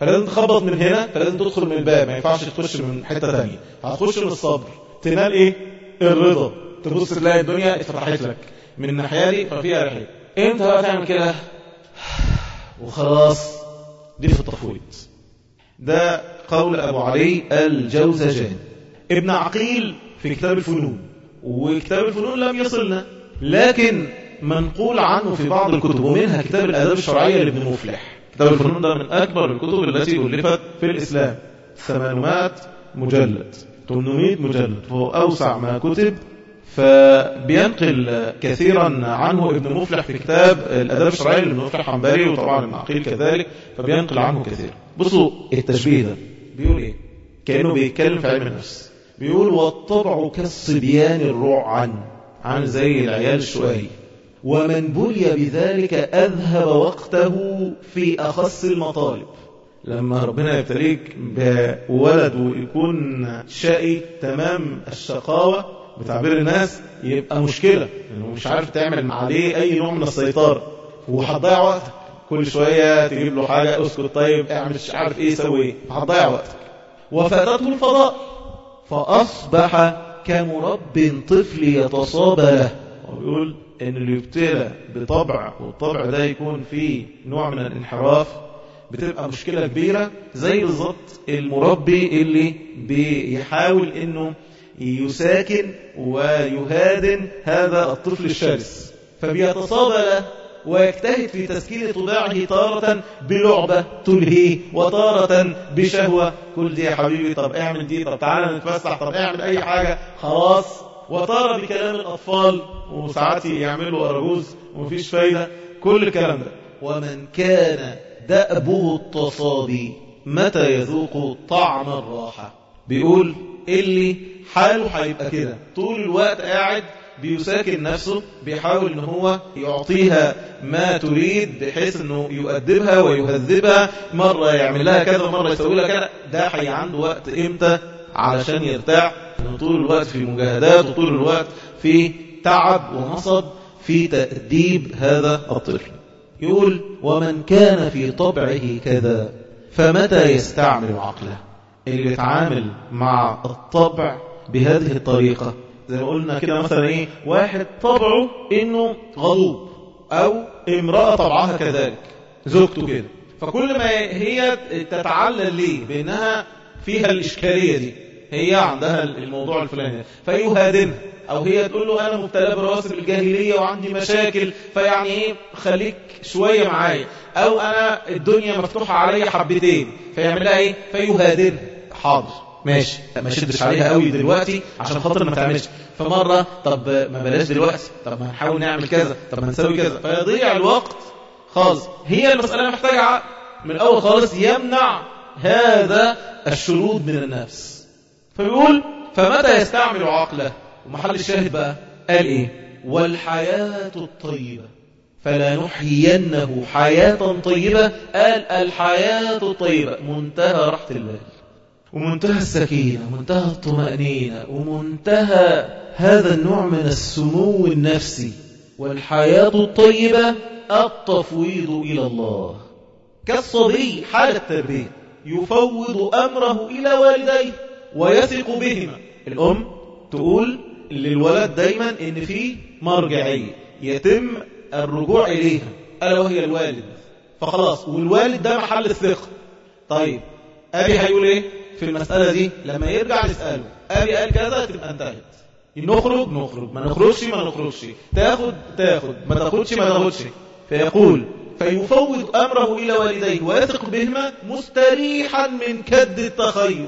فلازم تخبط من هنا فلازم تدخل من الباب. ما ينفعش تخش من حتة تانية. هتخش من الصبر. تنال إيه؟ الرضا. تبص تلاقي الدنيا اتفتحت لك. من الناحية دي ففيها رحلة. إمتى بقى تعمل كده؟ وخلاص دي في التفويض. ده قول أبو علي الجوزجاني. ابن عقيل في كتاب الفنون. وكتاب الفنون لم يصلنا. لكن منقول عنه في بعض الكتب ومنها كتاب الآداب الشرعية لابن مفلح. كتاب الفنون ده من أكبر الكتب التي ألفت في الإسلام. 800 مجلد. 800 مجلد. فهو أوسع ما كتب. فبينقل كثيرا عنه ابن مفلح في كتاب الأداب الشرعية لابن مفلح حنبلي وطبعا ابن عقيل كذلك فبينقل عنه كثير بصوا التشبيه ده بيقول إيه؟ كأنه بيتكلم في علم النفس. بيقول والطبع كالصبيان الرعن عن زي العيال الشوائي ومن بلي بذلك أذهب وقته في أخص المطالب. لما ربنا يبتليك بولد ويكون شقي تمام الشقاوة بتعبير الناس يبقى مشكلة لأنه مش عارف تعمل عليه أي نوع من السيطرة. وهتضيع وقتك. كل شوية تجيب له حاجة اسكت طيب اعمل مش عارف إيه سوي إيه. هتضيع وقتك. وفاتته الفضاء. فأصبح كمرب طفل يتصابى له. ويقول إن اللي يبتلى بطبع والطبع ده يكون فيه نوع من الانحراف بتبقى مشكلة كبيرة زي بالظبط المربي اللي بيحاول إنه يساكن ويهادن هذا الطفل الشرس. فبيتصابى له ويجتهد في تسكين طباعه تارة بلعبة تلهيه وتارة بشهوة. كل دي يا حبيبي طب اعمل دي طب تعالى نتفسح طب اعمل أي حاجة. خلاص. وتارة بكلام الأطفال وساعات يعملوا أرجوز ومفيش فايدة. كل الكلام ده. ومن كان دأبه التصابي متى يذوق طعم الراحة؟ بيقول اللي حاله هيبقى كده. طول الوقت قاعد بيساكن نفسه بيحاول إن هو يعطيها ما تريد بحيث إنه يؤدبها ويهذبها مرة يعمل لها كذا مرة يسوي لها كذا. ده حي عنده وقت إمتى؟ علشان يرتاح. طول الوقت في مجاهدات وطول الوقت في تعب ونصب في تأديب هذا الطفل. يقول ومن كان في طبعه كذا فمتى يستعمل عقله؟ اللي بيتعامل مع الطبع بهذه الطريقة زي ما قلنا كده مثلا إيه؟ واحد طبعه إنه غضوب أو امرأة طبعها كذلك زوجته كده. فكل ما هي تتعلل ليه؟ بأنها فيها الإشكالية دي. هي عندها الموضوع الفلاني. فيهادنها. أو هي تقول له أنا مبتلى برواسب الجاهلية وعندي مشاكل فيعني إيه؟ خليك شوية معايا. أو أنا الدنيا مفتوحة عليا حبتين. فيعمل لها إيه؟ فيهادنها. حاضر. ماشي. ما شدش عليها قوي دلوقتي عشان خاطر ما تعملش. فمرة طب ما بلاش دلوقتي. طب ما نحاول نعمل كذا. طب ما نسوي كذا. فيضيع الوقت. خالص. هي المسألة محتاجة عقل. من الأول خالص يمنع هذا الشرود من النفس. فيقول فمتى يستعمل عقله؟ ومحل الشاهد بقى قال إيه؟ والحياة الطيبة. فلا نحيينه حياة طيبة. قال الحياة الطيبة. منتهى راحة البال ومنتهى السكينة ومنتهى الطمأنينة ومنتهى هذا النوع من السمو النفسي والحياة الطيبة التفويض إلى الله. كالصبي حال التربية يفوض أمره إلى والديه ويثق بهما. الأم تقول للولد دايما إن في مرجعية يتم الرجوع إليها ألا وهي الوالد. فخلاص والوالد ده محل الثقة. طيب أبي هيقول إيه؟ في المسألة دي لما يرجع يسأله أبي قال كذا تبقى انتهت نخرج نخرج ما نخرجش ما نخرجش. تاخد تاخد ما تاخدش ما تاخدش. فيقول فيفوض أمره إلى والديه ويثق بهما مستريحا من كد التخير.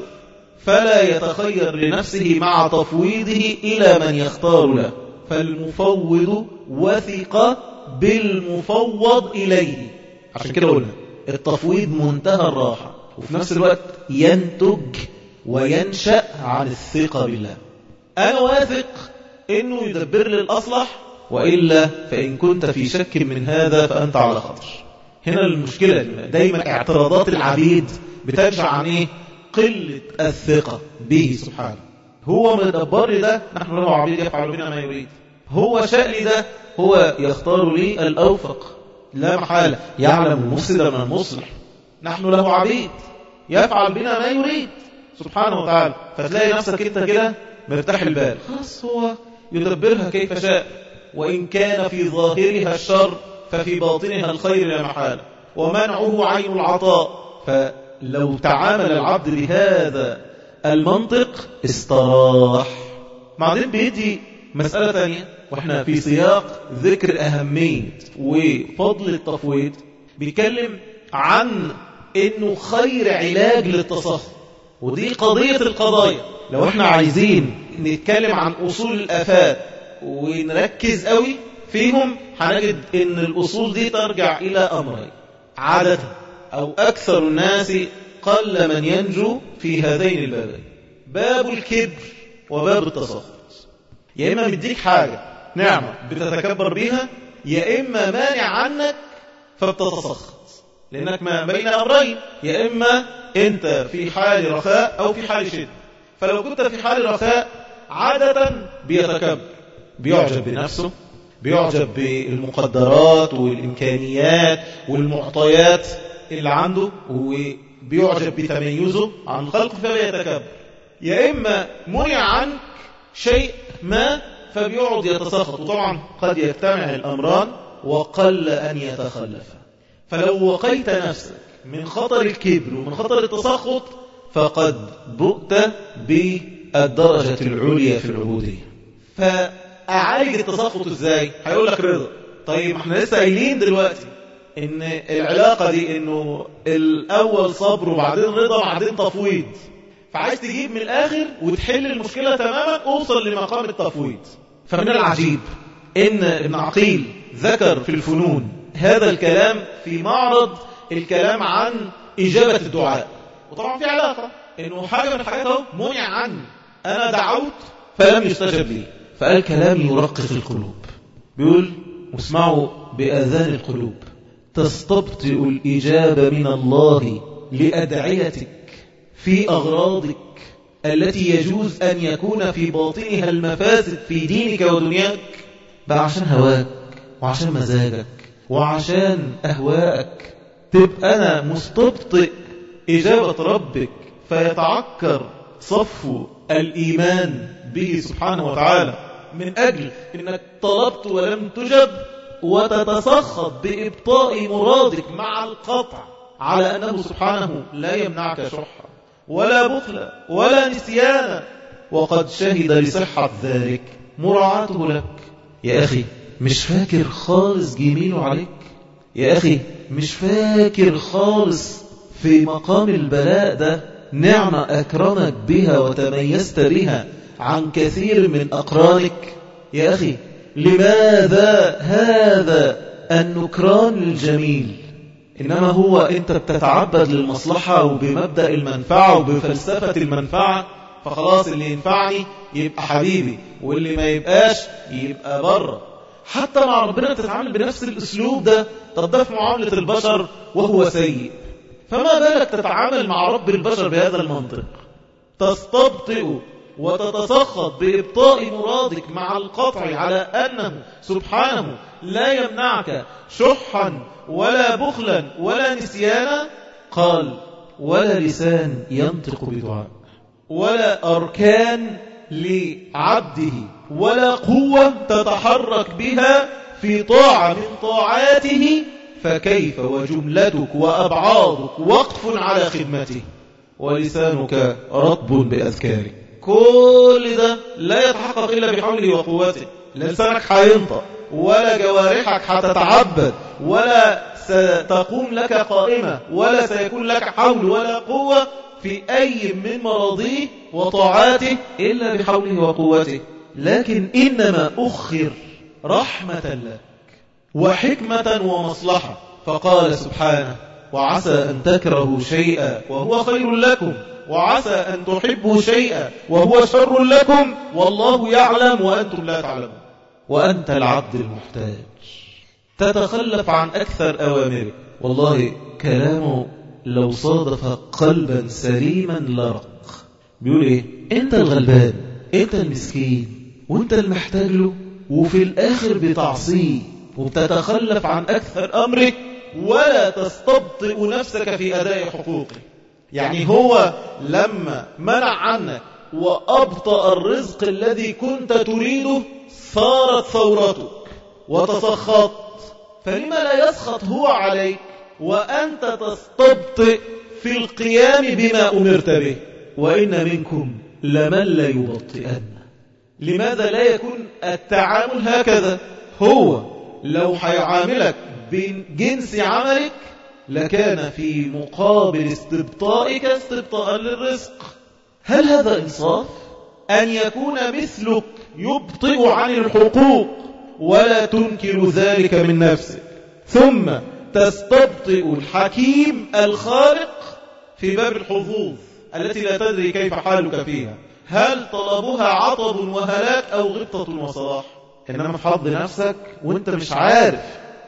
فلا يتخير لنفسه مع تفويضه إلى من يختار له. فالمفوض وثق بالمفوض إليه. عشان كده قلنا التفويض منتهى الراحة. وفي نفس الوقت ينتج وينشأ عن الثقة بالله. أنا واثق أنه يدبر لي الأصلح؟ وإلا فإن كنت في شك من هذا فأنت على خطر. هنا المشكلة دايما اعتراضات العبيد بترجع عن إيه؟ قلة الثقة به سبحانه. هو مدبر ده نحن له عبيد يفعل بنا ما يريد. هو شاء لي ده هو يختار لي الأوفق. لا محالة. يعلم المفسد من المصلح. نحن له عبيد يفعل بنا ما يريد. سبحانه وتعالى فتلاقي نفسك انت كده مرتاح البال. خلاص هو يدبرها كيف شاء. وإن كان في ظاهرها الشر ففي باطنها الخير لا محالة. ومنعه عين العطاء. فلو تعامل العبد بهذا المنطق استراح بعدين بيدي مسألة ثانية وإحنا في سياق ذكر أهمية وفضل التفويض. بيتكلم عن إنه خير علاج للتصخر ودي قضية القضايا. لو إحنا عايزين نتكلم عن أصول الآفات ونركز قوي فيهم هنجد إن الأصول دي ترجع إلى أمرين. عادة أو أكثر الناس قل من ينجو في هذين البابين. باب الكبر وباب التسخط يا إما مديك حاجة نعمة بتتكبر بيها يا إما مانع عنك فبتتسخط لأنك ما بين أمرين يا إما أنت في حال رخاء أو في حال شدة. فلو كنت في حال رخاء عادة بيتكبر بيعجب بنفسه بيعجب بالمقدرات والإمكانيات والمعطيات اللي عنده وبيعجب بتميزه عن الخلق فبيتكبر. يا إما منع عنك شيء ما فبيقعد يتسخط. وطبعا قد يجتمع الأمران وقل أن يتخلف فلو وقيت نفسك من خطر الكبر ومن خطر التسخط فقد بؤت بالدرجة العليا في العبودية. فأعالج التسخط إزاي؟ هيقول لك رضا. طيب إحنا لسه قايلين دلوقتي إن العلاقة دي إنه الأول صبر وبعدين رضا وبعدين تفويض. فعايز تجيب من الآخر وتحل المشكلة تماما أوصل لمقام التفويض. فمن العجيب إن ابن عقيل ذكر في الفنون هذا الكلام في معرض الكلام عن إجابة الدعاء. وطبعا في علاقة إنه حاجة من الحاجات منع عني أنا دعوت فلم يستجب لي. فقال كلام يرقق القلوب. بيقول واسمعوا بآذان القلوب. تستبطئ الإجابة من الله لأدعيتك في أغراضك التي يجوز أن يكون في باطنها المفاسد في دينك ودنياك. بقى عشان هواك وعشان مزاجك. وعشان أهواءك تبقى أنا مستبطئ إجابة ربك فيتعكر صفو الإيمان به سبحانه وتعالى. من أجل أنك طلبت ولم تجب وتتسخط بإبطاء مرادك مع القطع على أنه سبحانه لا يمنعك شحا ولا بخلا ولا نسيانا. وقد شهد لصحة ذلك مراعاته لك. يا أخي مش فاكر خالص جميله عليك؟ يا أخي مش فاكر خالص في مقام البلاء ده نعمة أكرمك بها وتميزت بها عن كثير من أقرانك؟ يا أخي لماذا هذا النكران الجميل؟ إنما هو أنت بتتعبد للمصلحة وبمبدأ المنفعة وبفلسفة المنفعة فخلاص اللي ينفعني يبقى حبيبي واللي ما يبقاش يبقى بره. حتى مع ربنا تتعامل بنفس الأسلوب ده طب ده في معاملة البشر وهو سيء. فما بالك تتعامل مع رب البشر بهذا المنطق؟ تستبطئ وتتسخط بإبطاء مرادك مع القطع على أنه سبحانه لا يمنعك شحا ولا بخلا ولا نسيانا. قال ولا لسان ينطق بدعاء ولا أركان لعبده ولا قوة تتحرك بها في طاعة من طاعاته فكيف وجملتك وأبعادك وقف على خدمته؟ ولسانك رطب بأذكارك. كل ده لا يتحقق إلا بحوله وقوته. لسانك هينطق ولا جوارحك هتتعبد ولا ستقوم لك قائمة ولا سيكون لك حول ولا قوة في أي من مراضيه وطاعاته إلا بحوله وقوته. لكن إنما أخر رحمة لك وحكمة ومصلحة. فقال سبحانه وعسى أن تكرهوا شيئا وهو خير لكم وعسى أن تحبوا شيئا وهو شر لكم والله يعلم وأنتم لا تعلمون. وأنت العبد المحتاج. تتخلف عن أكثر أوامرك والله كلامه لو صادف قلبا سليما لرق. بيقول إيه؟ أنت الغلبان أنت المسكين. وأنت المحتاج له وفي الآخر بتعصيه. وبتتخلف عن أكثر أمرك ولا تستبطئ نفسك في أداء حقوقه يعني هو لما منع عنك وأبطأ الرزق الذي كنت تريده صارت ثورتك. وتسخطت فلما لا يسخط هو عليك؟ وأنت تستبطئ في القيام بما أمرت به. وإن منكم لمن لا يبطئن. لماذا لا يكون التعامل هكذا؟ هو لو هيعاملك بجنس عملك لكان في مقابل استبطائك استبطاء للرزق. هل هذا إنصاف؟ أن يكون مثلك يبطئ عن الحقوق ولا تنكر ذلك من نفسك. ثم تستبطئ الحكيم الخالق في باب الحظوظ التي لا تدري كيف حالك فيها. هل طلبها عطب وهلاك أو غبطة وصلاح؟ إنما في حظ نفسك وأنت مش عارف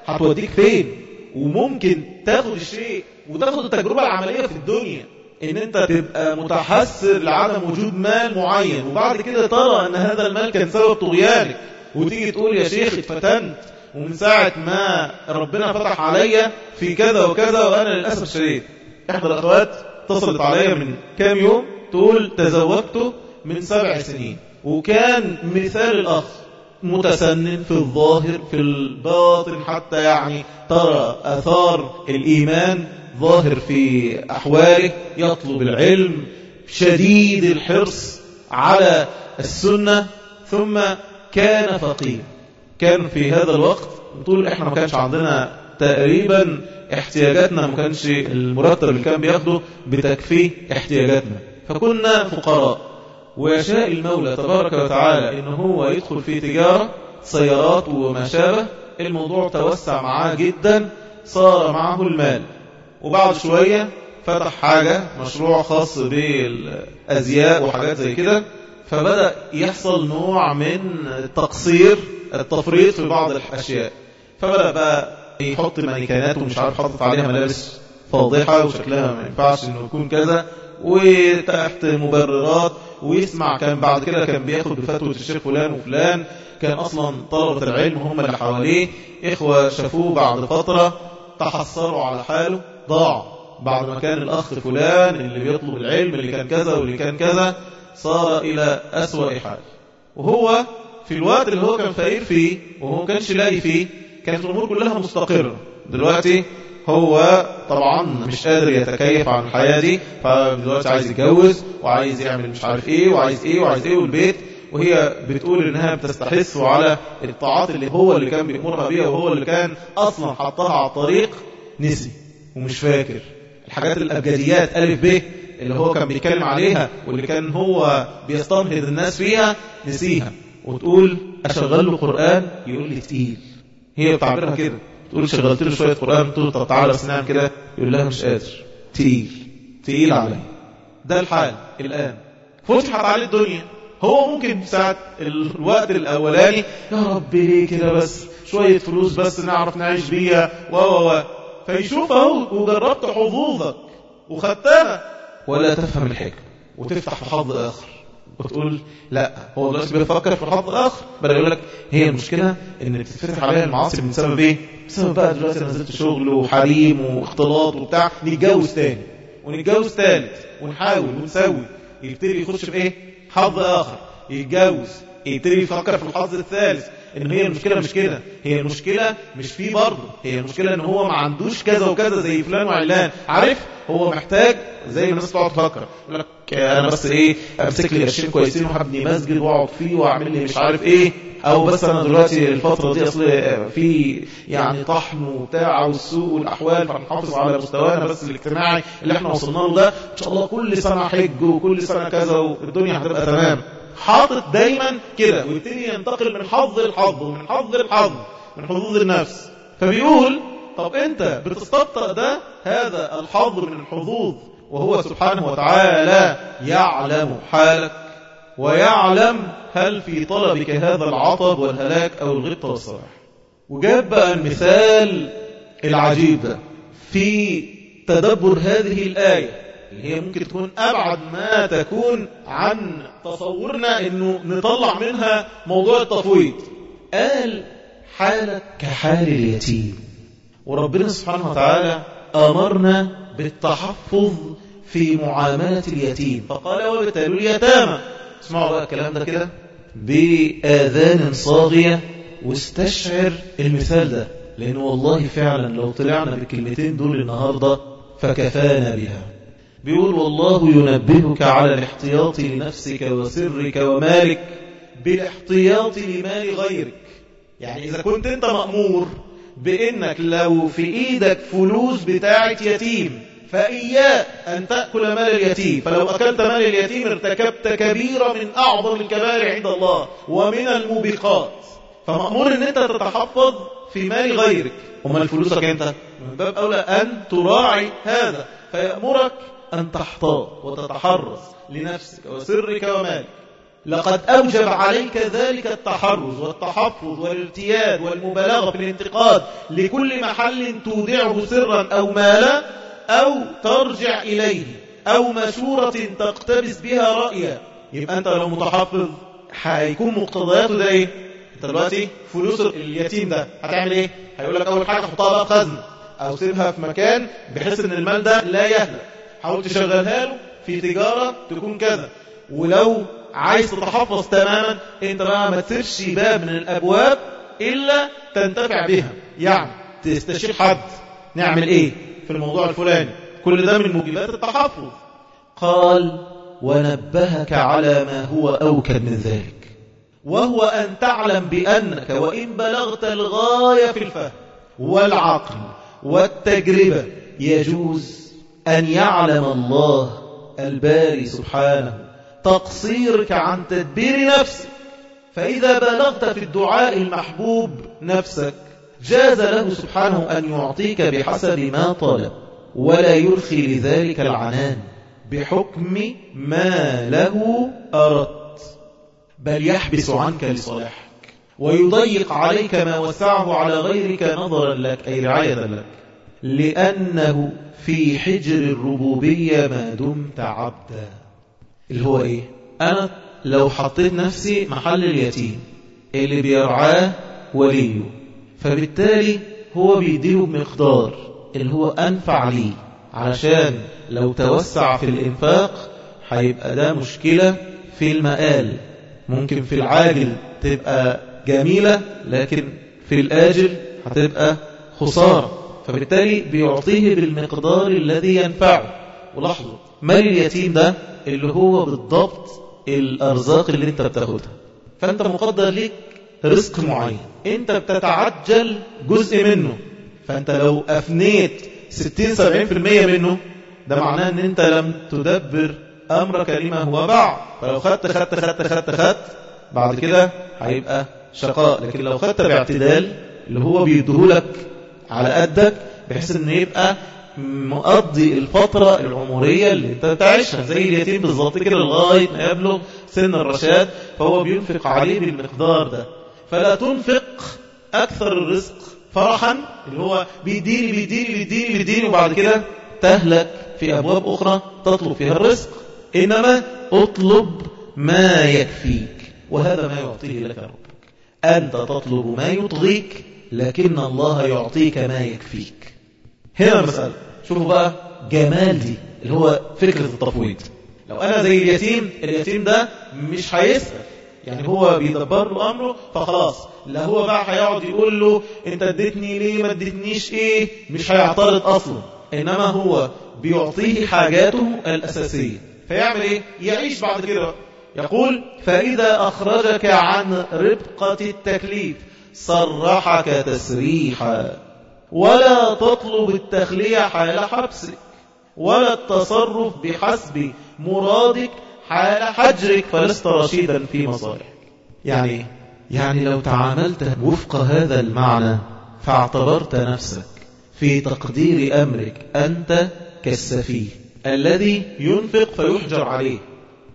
هتوديك فين. وممكن تاخد الشيء وتاخد التجربة العملية في الدنيا. إن أنت تبقى متحسر لعدم وجود مال معين. وبعد كده ترى إن هذا المال كان سبب طغيانك. وتيجي تقول يا شيخ اتفتنت. ومن ساعة ما ربنا فتح عليا في كذا وكذا وأنا للأسف الشديد إحدى الأخوات اتصلت عليا من كام يوم تقول تزوجته من سبع سنين. وكان مثال الأخ متسنن في الظاهر في الباطن حتى يعني ترى أثار الإيمان ظاهر في أحواله يطلب العلم شديد الحرص على السنة. ثم كان فقير. كان في هذا الوقت طول إحنا ما كانش عندنا تقريبا احتياجاتنا ما كانش المرتب اللي كان بياخده بتكفيه احتياجاتنا. فكنا فقراء. ويشاء المولى تبارك وتعالى ان هو يدخل في تجارة سيارات وما شابه. الموضوع توسع معاه جدا صار معه المال. وبعد شوية فتح حاجة مشروع خاص بالأزياء وحاجات زي كده. فبدأ يحصل نوع من التقصير التفريط في بعض الأشياء. فبدأ بقى يحط مانيكانات ومش عارف حاطط عليها ملابس فاضحة وشكلها ما ينفعش إنه يكون كذا. وتحت مبررات ويسمع كان بعد كده كان بياخد بفتوى الشيخ فلان وفلان. كان أصلا طلبة العلم هم اللي حواليه. إخوة شافوه بعد فترة تحسروا على حاله ضاع. بعد ما كان الأخ فلان اللي بيطلب العلم اللي كان كذا واللي كان كذا صار إلى أسوأ حال. وهو في الوقت اللي هو كان فقير فيه وهو كانش لاقي فيه كانت الأمور كلها مستقرة. دلوقتي هو طبعا مش قادر يتكيف عن الحياة دي فدلوقتي عايز يتجوز وعايز يعمل مش عارف إيه وعايز إيه وعايز إيه والبيت. وهي بتقول إنها بتستحثه على الطاعات اللي هو اللي كان بيأمرها بيها وهو اللي كان أصلا حطها على الطريق نسي ومش فاكر. الحاجات الأبجديات ألف ب اللي هو كان بيتكلم عليها واللي كان هو بيستنهض الناس فيها نسيها. وتقول أشغل له قرآن يقول لي تقيل. هي بتعبرها كده. تقول شغلت له شوية قرآن تقول طب تعالى بس كده يقول لها مش قادر. تقيل. تقيل علي ده الحال الآن. فتحت عليه الدنيا. هو ممكن في ساعة الوقت الأولاني يا رب ليه كده بس؟ شوية فلوس بس نعرف نعيش بيها. و و و. فيشوف أهو وجربت حظوظك وخدتها. ولا تفهم الحكم وتفتح في حظ آخر. وتقول لا هو دلوقتي بيفكر في حظ آخر. بل يقول لك هي المشكلة إن بتتفتح عليها المعاصي من سبب إيه؟ بسبب بقى دلوقتي أنا نزلت شغل وحريم واختلاط وبتاع نتجوز تاني. ونتجوز تالت. ونحاول ونسوي. يبتدي يخش في إيه؟ حظ آخر. يتجوز. يبتدي يفكر في الحظ الثالث. إن هي المشكلة مش كده. هي المشكلة مش فيه برضه. هي المشكلة إن هو ما عندوش كذا وكذا زي فلان وعلان. عارف؟ هو محتاج زي ما الناس تقعد تفكر. يقول لك أنا بس إيه أمسك لي قرشين كويسين وهبني مسجد وأقعد فيه وأعمل لي مش عارف إيه. أو بس أنا دلوقتي الفترة دي أصل في يعني طحن وبتاع والسوق والأحوال فنحافظ على مستوانا بس الاجتماعي اللي إحنا وصلنا له ده. إن شاء الله كل سنة حج وكل سنة كذا والدنيا هتبقى تمام. حاطط دايما كده ويبتدي ينتقل من حظ لحظ ومن حظ لحظ من حظوظ النفس. فبيقول طب انت بتستبطأ ده هذا الحظ من الحظوظ وهو سبحانه وتعالى يعلم حالك ويعلم هل في طلبك هذا العطب والهلاك أو الغبطة والصلاح. وجاب بقى المثال العجيب ده. في تدبر هذه الآية اللي هي ممكن تكون أبعد ما تكون عن تصورنا أنه نطلع منها موضوع التفويض. قال حالك كحال اليتيم. وربنا سبحانه وتعالى أمرنا بالتحفظ في معاملة اليتيم. فقال وابتلوا اليتامى. اسمعوا بقى الكلام ده كده. بآذان صاغية. واستشعر المثال ده. لأنه والله فعلا لو طلعنا بالكلمتين دول النهاردة فكفانا بها. بيقول والله ينبهك على الاحتياط لنفسك وسرك ومالك بالاحتياط لمال غيرك. يعني إذا كنت أنت مأمور بأنك لو في إيدك فلوس بتاعة يتيم فإياك أن تأكل مال اليتيم. فلو أكلت مال اليتيم ارتكبت كبيرة من أعظم الكبائر عند الله ومن الموبقات. فمأمور أن أنت تتحفظ في مال غيرك. وما فلوسك أنت؟ من باب أولى أن تراعي هذا. فيأمرك أن تحتاط وتتحرز لنفسك وسرك ومالك. لقد أوجب عليك ذلك التحرز والتحفظ والارتياد والمبالغة في الانتقاد لكل محل تودعه سرا أو مالا أو ترجع إليه أو مشورة تقتبس بها رأيا. يبقى أنت لو متحفظ هيكون مقتضياته ده إيه؟ أنت دلوقتي فلوس اليتيم ده هتعمل إيه؟ هيقول لك أول حاجة حطها بقى في خزنة أو سيبها في مكان بحيث إن المال ده لا يهلك. حاول تشغلها له في تجارة تكون كذا. ولو عايز تتحفظ تماما أنت بقى ما تسيبش باب من الأبواب إلا تنتفع بها. يعني تستشير حد. نعمل إيه في الموضوع الفلاني؟ كل ده من موجبات التحفظ. قال ونبهك على ما هو أوكد من ذلك. وهو أن تعلم بأنك وإن بلغت الغاية في الفهم والعقل والتجربة يجوز أن يعلم الله الباري سبحانه. تقصيرك عن تدبير نفسك. فإذا بلغت في الدعاء المحبوب نفسك جاز له سبحانه أن يعطيك بحسب ما طلب ولا يرخي لذلك العنان بحكم ما له أردت. بل يحبس عنك لصالحك ويضيق عليك ما وسعه على غيرك نظرا لك أي رعاية لك. لأنه في حجر الربوبية ما دمت عبدا. اللي هو إيه؟ أنا لو حطيت نفسي محل اليتيم اللي بيرعاه وليه. فبالتالي هو بيديه بمقدار اللي هو أنفع ليه علشان لو توسع في الإنفاق هيبقى ده مشكلة في المآل. ممكن في العاجل تبقى جميلة لكن في الآجل هتبقى خسارة. فبالتالي بيعطيه بالمقدار الذي ينفعه. ولاحظوا مال اليتيم ده؟ اللي هو بالضبط الأرزاق اللي انت بتاخدها. فأنت مقدر ليك رزق معين. انت بتتعجل جزء منه. فأنت لو أفنيت 60-70% منه ده معناه إن انت لم تدبر امرك لما هو بعد فلو خدت خدت خدت خدت خدت بعد كده هيبقى شقاء. لكن لو خدت باعتدال اللي هو بيديهولك على قدك بحيث إن يبقى مقضي الفترة العمرية اللي أنت بتعيشها. زي اليتيم بالظبط كده لغاية ما يبلغ سن الرشاد فهو بينفق عليه بالمقدار ده. فلا تنفق أكثر الرزق فرحا اللي هو بيديني بيديني بيديني بيديني وبعد كده تهلك في أبواب أخرى تطلب فيها الرزق. إنما اطلب ما يكفيك وهذا ما يعطيه لك ربك أنت تطلب ما يطغيك لكن الله يعطيك ما يكفيك. هنا المسألة. شوفوا بقى جمال دي اللي هو فكرة التفويض. لو أنا زي اليتيم اليتيم ده مش هيسأل. يعني هو بيدبر له أمره فخلاص. لا هو بقى هيقعد يقول له أنت اديتني ليه ما اديتنيش إيه؟ مش هيعترض أصلا. إنما هو بيعطيه حاجاته الأساسية. فيعمل إيه؟ يعيش بعد كده يقول فإذا أخرجك عن ربقة التكليف. صرحك تسريحا. ولا تطلب التخلية حال حبسك ولا التصرف بحسب مرادك حال حجرك فلست رشيدا في مصالحك. يعني يعني لو تعاملت وفق هذا المعنى فاعتبرت نفسك في تقدير أمرك أنت كالسفيه الذي ينفق فيحجر عليه.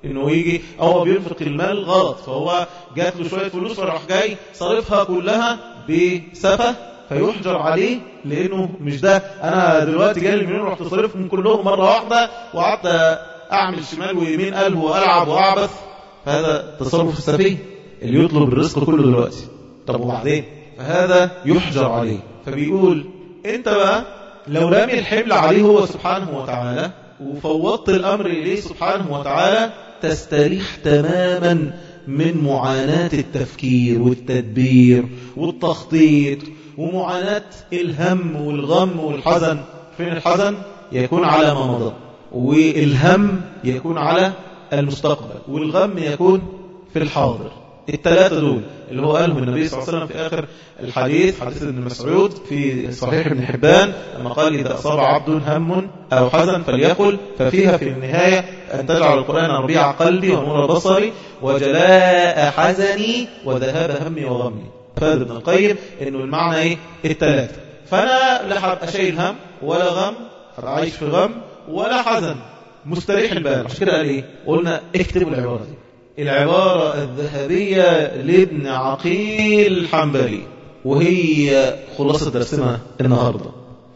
إنه يجي هو بينفق المال غلط فهو جات له شوية فلوس فراح جاي صارفها كلها بسفه فيحجر عليه لأنه مش ده. أنا دلوقتي جاي لي مليون رحت صارفهم كلهم مرة واحدة وقعدت أعمل شمال ويمين قلب وألعب وأعبث. فهذا تصرف السفيه اللي يطلب الرزق كله دلوقتي. طب وبعدين؟ فهذا يحجر عليه. فبيقول أنت بقى لو رمي الحمل عليه هو سبحانه وتعالى وفوضت الأمر إليه سبحانه وتعالى تستريح تماما من معاناة التفكير والتدبير والتخطيط ومعاناة الهم والغم والحزن. فين الحزن؟ يكون على ما مضى. والهم يكون على المستقبل والغم يكون في الحاضر. الثلاثة دول اللي هو قالهم النبي صلى الله عليه وسلم في آخر الحديث حديث ابن مسعود في صحيح ابن حبان لما قال إذا أصاب عبد هم أو حزن فليقل ففيها في النهاية أن تجعل القرآن ربيع قلبي ونور بصري وجلاء حزني وذهاب همي وغمي. فهذا ابن القيم إنه المعنى إيه؟ الثلاثة فأنا لا هبقى شايل هم ولا غم عايش في غم ولا حزن. مستريح البال. عشان كده قال إيه؟ قلنا اكتبوا العبارة دي. العبارة الذهبية لابن عقيل الحنبلي وهي خلاصة درسنا النهاردة.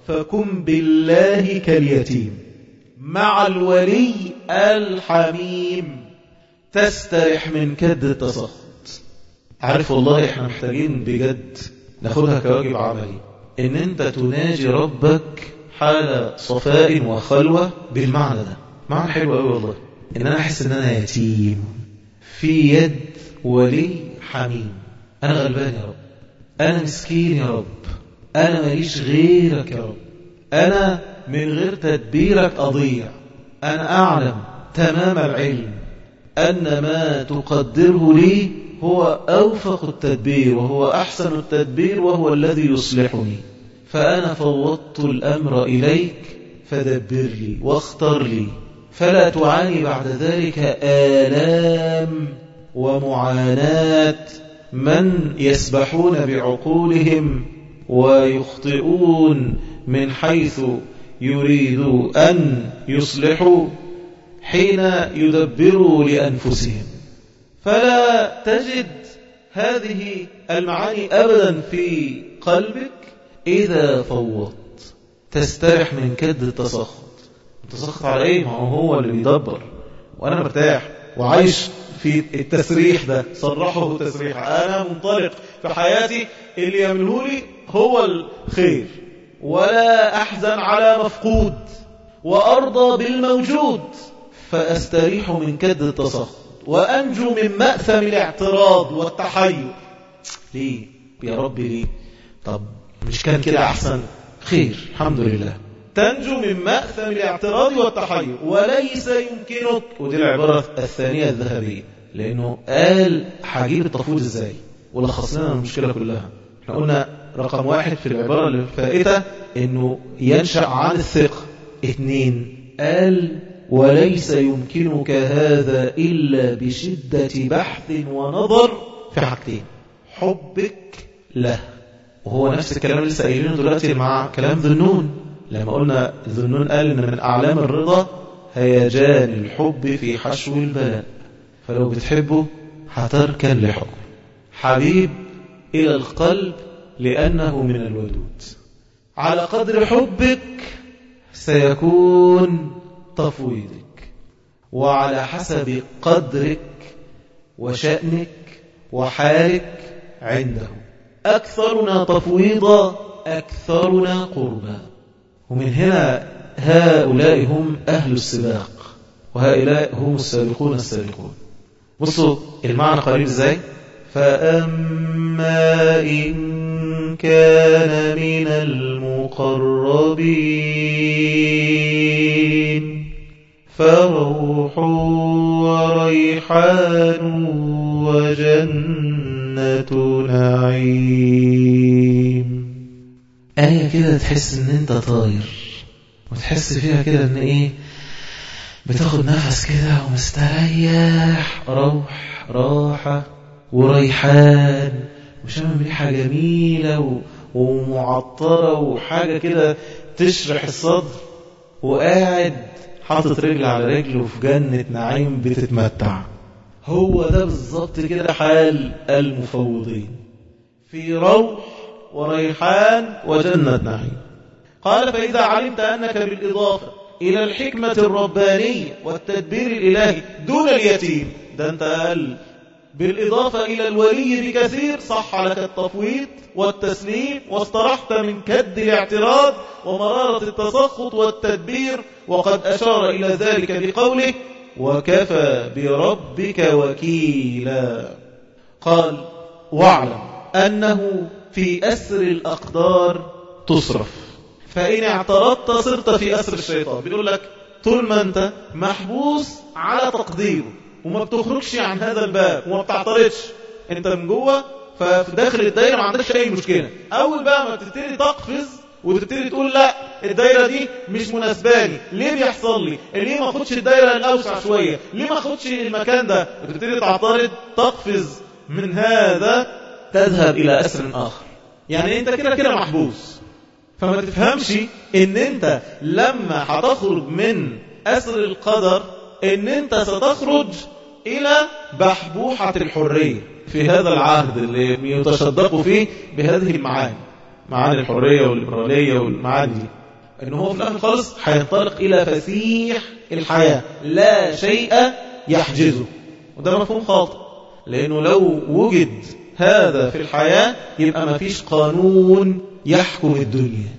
فكن بالله كاليتيم مع الولي الحميم تسترح من كد التسخط عارف والله إحنا محتاجين بجد ناخدها كواجب عملي إن أنت تناجي ربك حال صفاء وخلوة بالمعنى ده. معنى حلو قوي والله إن أنا أحس إن أنا يتيم. في يد ولي حميم. أنا غلبان يا رب. أنا مسكين يا رب. أنا ماليش غيرك يا رب. أنا من غير تدبيرك أضيع. أنا أعلم تمام العلم. أن ما تقدره لي هو أوفق التدبير وهو أحسن التدبير وهو الذي يصلحني. فأنا فوضت الأمر إليك فدبر لي واختر لي. فلا تعاني بعد ذلك آلام ومعاناة من يسبحون بعقولهم ويخطئون من حيث يريدوا أن يصلحوا حين يدبروا لأنفسهم. فلا تجد هذه المعاني أبدا في قلبك إذا فوضت. تسترح من كد التسخط على إيه؟ ما هو اللي بيدبر. وأنا مرتاح وعايش في التسريح ده. صرحه تسريح أنا منطلق في حياتي اللي يعمله لي هو الخير. ولا أحزن على مفقود. وأرضى بالموجود. فأستريح من كد التسخط وأنجو من مأثم الاعتراض والتحير. ليه؟ يا رب ليه؟ طب مش كان كده أحسن؟ خير. الحمد لله. تنجو من مأثم الاعتراض والتحير وليس يمكنك. ودي العبارة الثانية الذهبية لأنه قال حجيب التفويض إزاي؟ ولخص لنا المشكلة كلها. إحنا قلنا رقم واحد في العبارة الفائتة إنه ينشأ عن الثقة. اثنين قال وليس يمكنك هذا إلا بشدة بحث ونظر في حاجتين حبك له. وهو نفس الكلام اللي لسه قايلينه دلوقتي مع كلام ذنون لما قلنا ذنون قال إن من أعلام الرضا هيجان الحب في حشو البلاء فلو بتحبه هتركن لحكم حبيب إلى القلب لأنه من الودود. على قدر حبك سيكون تفويضك. وعلى حسب قدرك وشأنك وحالك عنده. أكثرنا تفويضا أكثرنا قربا. ومن هنا هؤلاء هم أهل السباق وهؤلاء هم السابقون السابقون. بصوا المعنى قريب إزاي؟ فأما إن كان من المقربين فروح وريحان وجنة نعيم آية كده تحس إن أنت طاير. وتحس فيها كده إن إيه؟ بتاخد نفس كده ومستريح. روح راحة وريحان. وشامم ريحة جميلة. ومعطرة وحاجة كده تشرح الصدر. وقاعد حاطط رجل على رجل وفي جنة نعيم بتتمتع. هو ده بالظبط كده حال المفوضين. في روح وريحان وجنة نعيم. قال فإذا علمت أنك بالإضافة إلى الحكمة الربانية والتدبير الإلهي دون اليتيم ده أنت قال بالإضافة إلى الولي بكثير صح لك التفويض والتسليم واسترحت من كد الاعتراض ومرارة التسخط والتدبير وقد أشار إلى ذلك بقوله وكفى بربك وكيلا قال واعلم أنه في أسر الأقدار تصرف. فإن اعترضت صرت في أسر الشيطان. بيقول لك طول ما أنت محبوس على تقديره وما بتخرجش عن هذا الباب وما بتعترضش أنت من جوه ففي داخل الدايرة ما عندكش أي مشكلة. أول بقى ما تبتدي تقفز وتبتدي تقول لا الدايرة دي مش مناسباني ليه بيحصل لي؟ ليه ما أخدش الدايرة الأوسع شوية؟ ليه ما أخدش المكان ده؟ وتبتدي تعترض تقفز من هذا تذهب إلى أسر آخر. يعني أنت كده كده محبوس. فما تفهمش إن أنت لما هتخرج من أسر القدر إن أنت ستخرج إلى بحبوحة الحرية. في هذا العهد اللي يتشدق فيه بهذه المعاني. معاني الحرية والليبرالية والمعاني دي. إن هو في الأخر خالص هينطلق إلى فسيح الحياة. لا شيء يحجزه. وده مفهوم خاطئ. لأنه لو وجد هذا في الحياة يبقى ما فيش قانون يحكم الدنيا.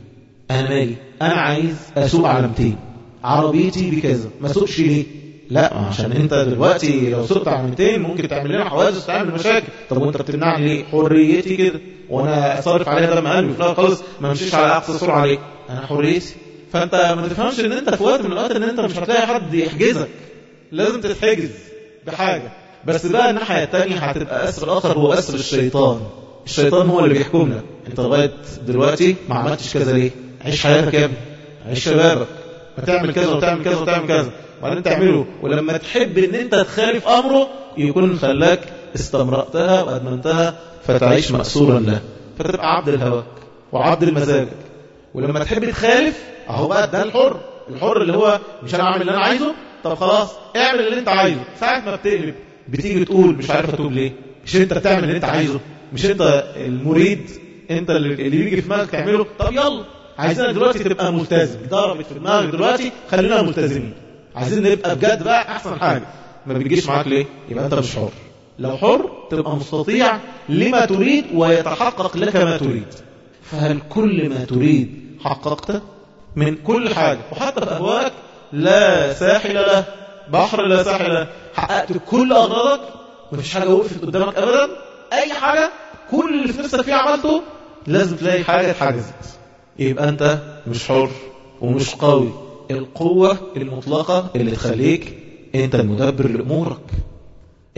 أنا مالي أنا عايز أسوق 200 عربيتي بكذا. ما سوقش ليه؟ لا عشان أنت دلوقتي لو على 200 ممكن تعمل لنا حوادث تعمل مشاكل. طب وأنت بتمنعني ليه؟ حريتي كده. وأنا صارف عليها دم قلبي في خالص. ما امشيش على أقصى سرعة ليه؟ أنا حريتي. فأنت ما تفهمش إن أنت في وقت من الأوقات إن أنت مش هتلاقي حد يحجزك. لازم تتحجز بحاجة. بس بقى الناحية الثانية هتبقى اسر اخر هو اسر الشيطان. الشيطان هو اللي بيحكمنا. أنت لغاية دلوقتي ما عملتش كذا ليه؟ عيش حياتك يا ابني. عيش شبابك. هتعمل كذا وتعمل كذا وتعمل كذا. وبعدين تعمله. ولما تحب إن أنت تخالف أمره يكون خلاك استمرأتها وأدمنتها فتعيش مأسورا له. فتبقى عبد الهواك وعبد المزاج. ولما تحب تخالف أهو بقى ده الحر. الحر اللي هو مش أنا أعمل اللي أنا عايزه؟ طب خلاص اعمل اللي أنت عايزه. ساعة ما بتقلب. بتيجي تقول مش عارف اتوب ليه. مش انت بتعمل اللي انت عايزه. مش انت المريد انت اللي بيجي في دماغك تعمله. طب يلا عايزينك دلوقتي تبقى ملتزم. ضربت في دماغك دلوقتي خلينا ملتزمين. عايزين نبقى بجد بقى أحسن حاجة. ما بتجيش معاك ليه؟ يبقى أنت مش حر. لو حر تبقى مستطيع لما تريد ويتحقق لك ما تريد. فهل كل ما تريد حققته من كل حاجة. وحتى في أهواك لا ساحل له. بحر لا ساحل حققت كل أغراضك مفيش حاجة وقفت قدامك أبدا. أي حاجة كل اللي في نفسك فيه عملته لازم تلاقي حاجة اتحجزت يبقى أنت مش حر ومش قوي. القوة المطلقة اللي تخليك أنت المدبر لأمورك.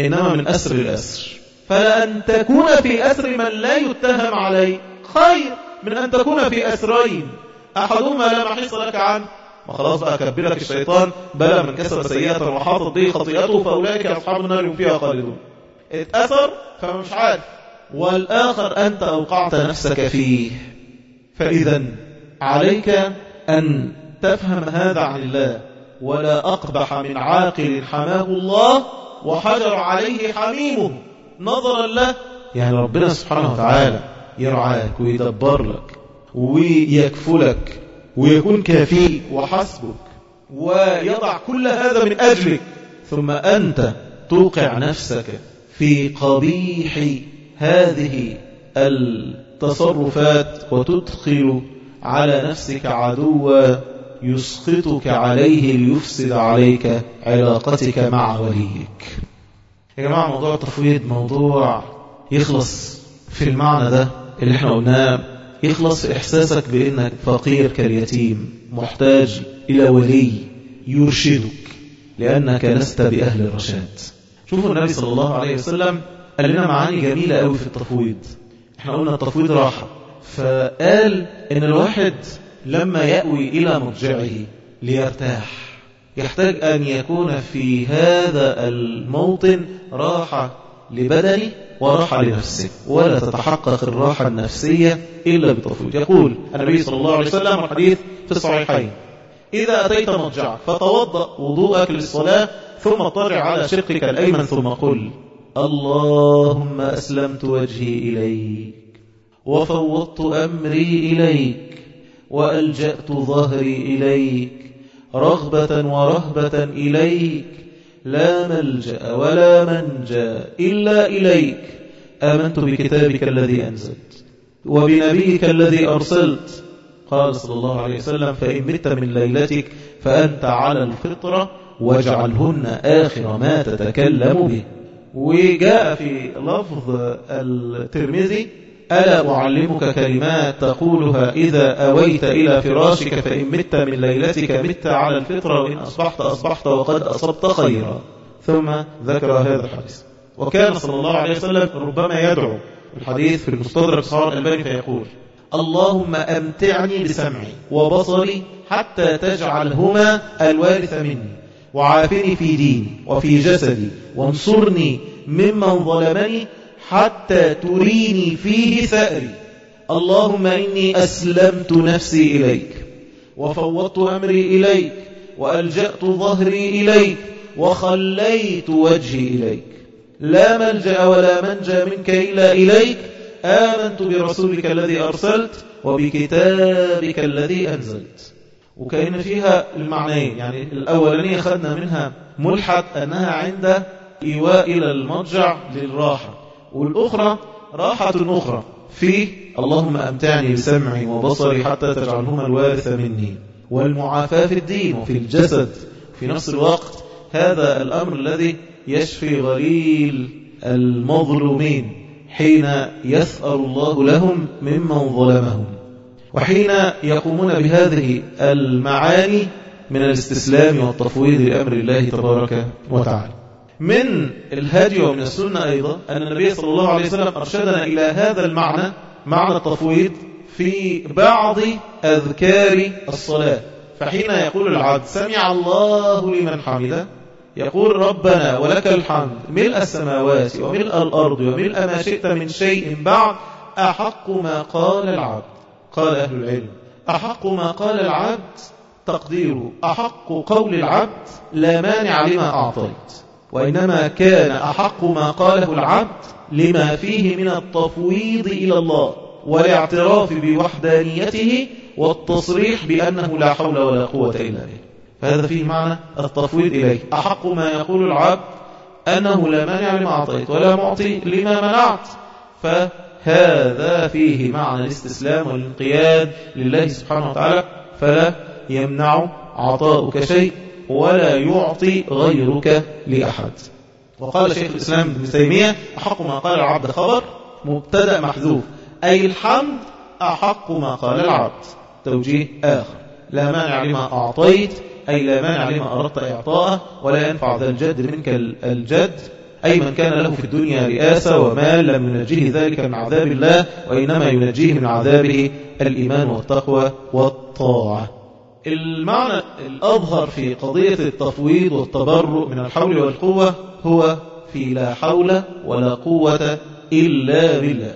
إنما من أسر الأسر فلأن تكون في أسر من لا يتهم عليه خير من أن تكون في أسرين. أحدهما لا محيص لك عنه ما خلاص بقى كبرك الشيطان بلى من كسب سيئة وحاطت به خطيئته فأولئك أصحاب النار هم فيها خالدون. اتأثر؟ فمش عارف. والآخر أنت أوقعت نفسك فيه. فإذا عليك أن تفهم هذا عن الله ولا أقبح من عاقل حماه الله وحجر عليه حميمه. نظرا له يعني ربنا سبحانه وتعالى يرعاك ويدبر لك ويكفلك. ويكون كافيك وحسبك ويضع كل هذا من أجلك ثم أنت توقع نفسك في قبيح هذه التصرفات وتدخل على نفسك عدوا يسخطك عليه ليفسد عليك علاقتك مع وليك. يا جماعة موضوع التفويض موضوع يخلص في المعنى ده اللي إحنا قلناه. يخلص إحساسك بأنك فقير كاليتيم محتاج إلى ولي يرشدك لأنك لست بأهل الرشاد. شوفوا النبي صلى الله عليه وسلم قال لنا معاني جميلة قوي في التفويض. إحنا قلنا التفويض راحة. فقال إن الواحد لما يأوي إلى مرجعه ليرتاح يحتاج أن يكون في هذا الموطن راحة لبدنه وراحة لنفسه ولا تتحقق الراحة النفسية إلا بتفويض يقول النبي صلى الله عليه وسلم الحديث في الصحيحين إذا أتيت مرجعك فتوضأ وضوءك للصلاة ثم اطلع على شقك الأيمن ثم قل اللهم أسلمت وجهي إليك وفوضت أمري إليك وألجأت ظهري إليك رغبة ورهبة إليك لا ملجأ ولا منجأ إلا إليك. آمنت بكتابك الذي أنزلت وبنبيك الذي أرسلت. قال صلى الله عليه وسلم فإن مت من ليلتك فأنت على الفطرة واجعلهن آخر ما تتكلم به. وجاء في لفظ الترمذي ألا أعلمك كلمات تقولها إذا أويت إلى فراشك فإن مت من ليلتك مت على الفطرة وإن أصبحت أصبحت وقد أصبت خيرا. ثم ذكر هذا الحديث. وكان صلى الله عليه وسلم ربما يدعو. الحديث في المستدرك صار الألباني فيقول اللهم أمتعني بسمعي وبصري حتى تجعلهما الوارث مني. وعافني في ديني وفي جسدي وانصرني ممن ظلمني حتى تريني فيه ثأري. اللهم إني أسلمت نفسي إليك وفوضت أمري إليك وألجأت ظهري إليك وخليت وجهي إليك. لا ملجأ ولا منجى منك إلا إليك. آمنت برسولك الذي أرسلت وبكتابك الذي أنزلت. وكأن فيها المعنيين يعني الأولانية خدنا منها ملحق أنها عند إيواء إلى المرجع للراحة. والأخرى راحة أخرى. في اللهم أمتعني بسمعي وبصري حتى تجعلهما الوارث مني. والمعافاة في الدين وفي الجسد. في نفس الوقت هذا الأمر الذي يشفي غليل المظلومين حين يسأل الله لهم ممن ظلمهم. وحين يقومون بهذه المعاني من الاستسلام والتفويض لأمر الله تبارك وتعالى. من الهدي ومن السنة أيضا أن النبي صلى الله عليه وسلم أرشدنا إلى هذا المعنى معنى التفويض في بعض أذكار الصلاة. فحين يقول العبد سمع الله لمن حمده؟ يقول ربنا ولك الحمد ملء السماوات وملء الأرض وملء ما شئت من شيء بعد أحق ما قال العبد؟ قال أهل العلم أحق ما قال العبد؟ تقديره أحق قول العبد لا مانع لما أعطيت. وإنما كان أحق ما قاله العبد لما فيه من التفويض إلى الله والاعتراف بوحدانيته والتصريح بأنه لا حول ولا قوة إلا به فهذا فيه معنى التفويض إليه. أحق ما يقول العبد أنه لا مانع لما أعطيت ولا معطي لما منعت. فهذا فيه معنى الاستسلام والانقياد لله سبحانه وتعالى. فلا يمنع عطاؤك شيء ولا يعطي غيرك لأحد. وقال شيخ الإسلام ابن تيمية أحق ما قال العبد خبر مبتدأ محذوف. أي الحمد أحق ما قال العبد. توجيه آخر. لا مانع لما أعطيت أي لا مانع لما أردت إعطاءه ولا ينفع ذا الجد منك الجد. أي من كان له في الدنيا رئاسة ومال لم ينجيه ذلك من عذاب الله وإنما ينجيه من عذابه الإيمان والتقوى والطاعة. المعنى الأظهر في قضية التفويض والتبرؤ من الحول والقوة هو في لا حول ولا قوة إلا بالله.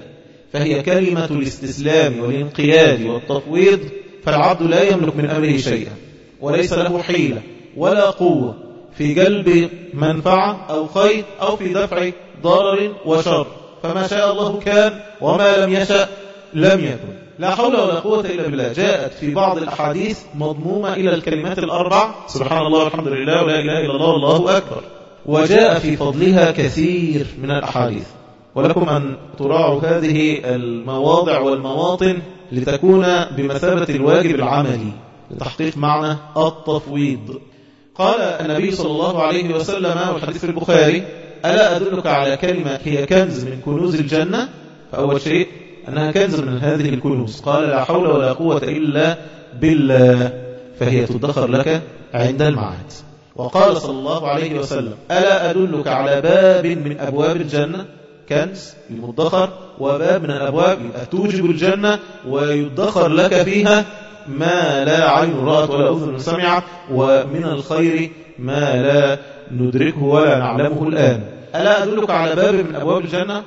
فهي كلمة الاستسلام والانقياد والتفويض فالعبد لا يملك من أمره شيئا وليس له حيلة ولا قوة في جلب منفعة أو خير أو في دفع ضرر وشر. فما شاء الله كان وما لم يشأ لم يكن. لا حول ولا قوة إلا بالله. جاءت في بعض الأحاديث مضمومة إلى الكلمات الأربع. سبحان الله والحمد لله ولا إله إلا الله والله أكبر. وجاء في فضلها كثير من الأحاديث. ولكم أن تراعوا هذه المواضع والمواطن لتكون بمثابة الواجب العملي لتحقيق معنى التفويض. قال النبي صلى الله عليه وسلم والحديث في البخاري ألا أدلك على كلمة هي كنز من كنوز الجنة؟ فأول شيء أنها كنز من هذه الكنوز. قال لا حول ولا قوة إلا بالله فهي تدخر لك عند المعاد. وقال صلى الله عليه وسلم ألا أدلك على باب من أبواب الجنة؟ كنز المدخر وباب من الأبواب توجب الجنة ويدخر لك فيها ما لا عين رأت ولا أذن سمعت ومن الخير ما لا ندركه ولا نعلمه الآن. ألا أدلك على باب من أبواب الجنة؟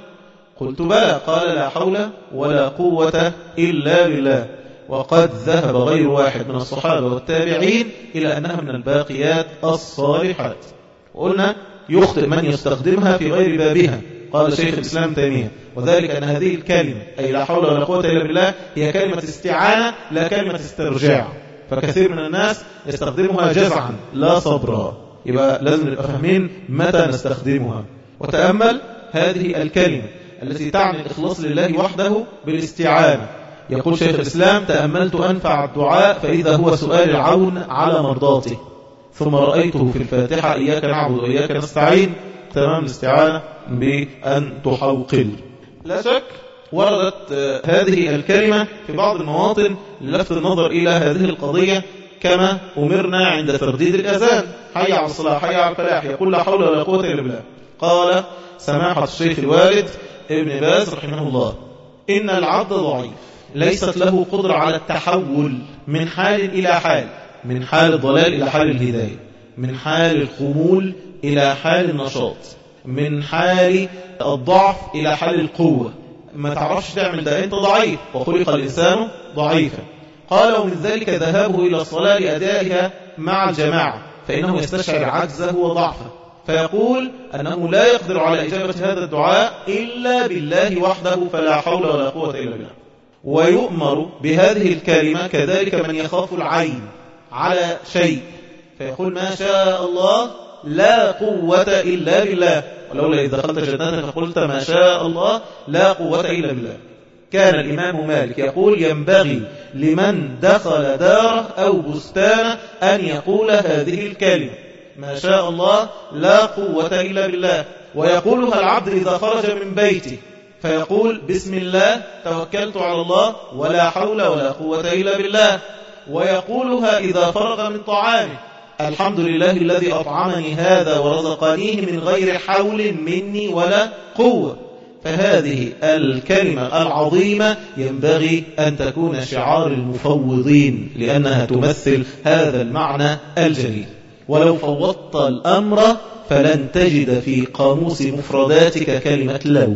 قلت بلى قال لا حول ولا قوة إلا بالله. وقد ذهب غير واحد من الصحابة والتابعين إلى أنها من الباقيات الصالحات. وقلنا يخطئ من يستخدمها في غير بابها. قال شيخ الإسلام تيمية وذلك أن هذه الكلمة أي لا حول ولا قوة إلا بالله هي كلمة استعانة لا كلمة استرجاع. فكثير من الناس يستخدمها جزعا لا صبرا. يبقى لازم نبقى فاهمين متى نستخدمها. وتأمل هذه الكلمة. التي تعني الإخلاص لله وحده بالاستعانة. يقول شيخ الإسلام تأملت أنفع الدعاء فإذا هو سؤال العون على مرضاته. ثم رأيته في الفاتحة إياك نعبد وإياك نستعين. تمام الاستعانة بأن تحوقل لا شك وردت هذه الكلمة في بعض المواطن للفت النظر إلى هذه القضية كما أمرنا عند ترديد الأذان. حي على الصلاة حي على الفلاح يقول لا حول ولا قوة إلا بالله. قال سماحة الشيخ الوالد ابن باز رحمه الله. إن العبد ضعيف. ليست له قدرة على التحول من حال إلى حال. من حال الضلال إلى حال الهداية. من حال الخمول إلى حال النشاط. من حال الضعف إلى حال القوة. ما تعرفش تعمل ده. أنت ضعيف. وخلق الإنسان ضعيفا. قال ومن ذلك ذهابه إلى الصلاة لأدائها مع الجماعة. فإنه يستشعر عجزه وضعفه. فيقول أنه لا يقدر على إجابة هذا الدعاء إلا بالله وحده فلا حول ولا قوة إلا بالله. ويؤمر بهذه الكلمة كذلك من يخاف العين على شيء. فيقول ما شاء الله لا قوة إلا بالله. ولولا إذا دخلت جنتك قلت ما شاء الله لا قوة إلا بالله. كان الإمام مالك يقول ينبغي لمن دخل داره أو بستانه أن يقول هذه الكلمة. ما شاء الله لا قوة إلا بالله. ويقولها العبد إذا خرج من بيته؟ فيقول بسم الله توكلت على الله ولا حول ولا قوة إلا بالله. ويقولها إذا فرغ من طعامه؟ الحمد لله الذي أطعمني هذا ورزقنيه من غير حول مني ولا قوة. فهذه الكلمة العظيمة ينبغي أن تكون شعار المفوضين لأنها تمثل هذا المعنى الجليل. ولو فوضت الأمر فلن تجد في قاموس مفرداتك كلمة لو.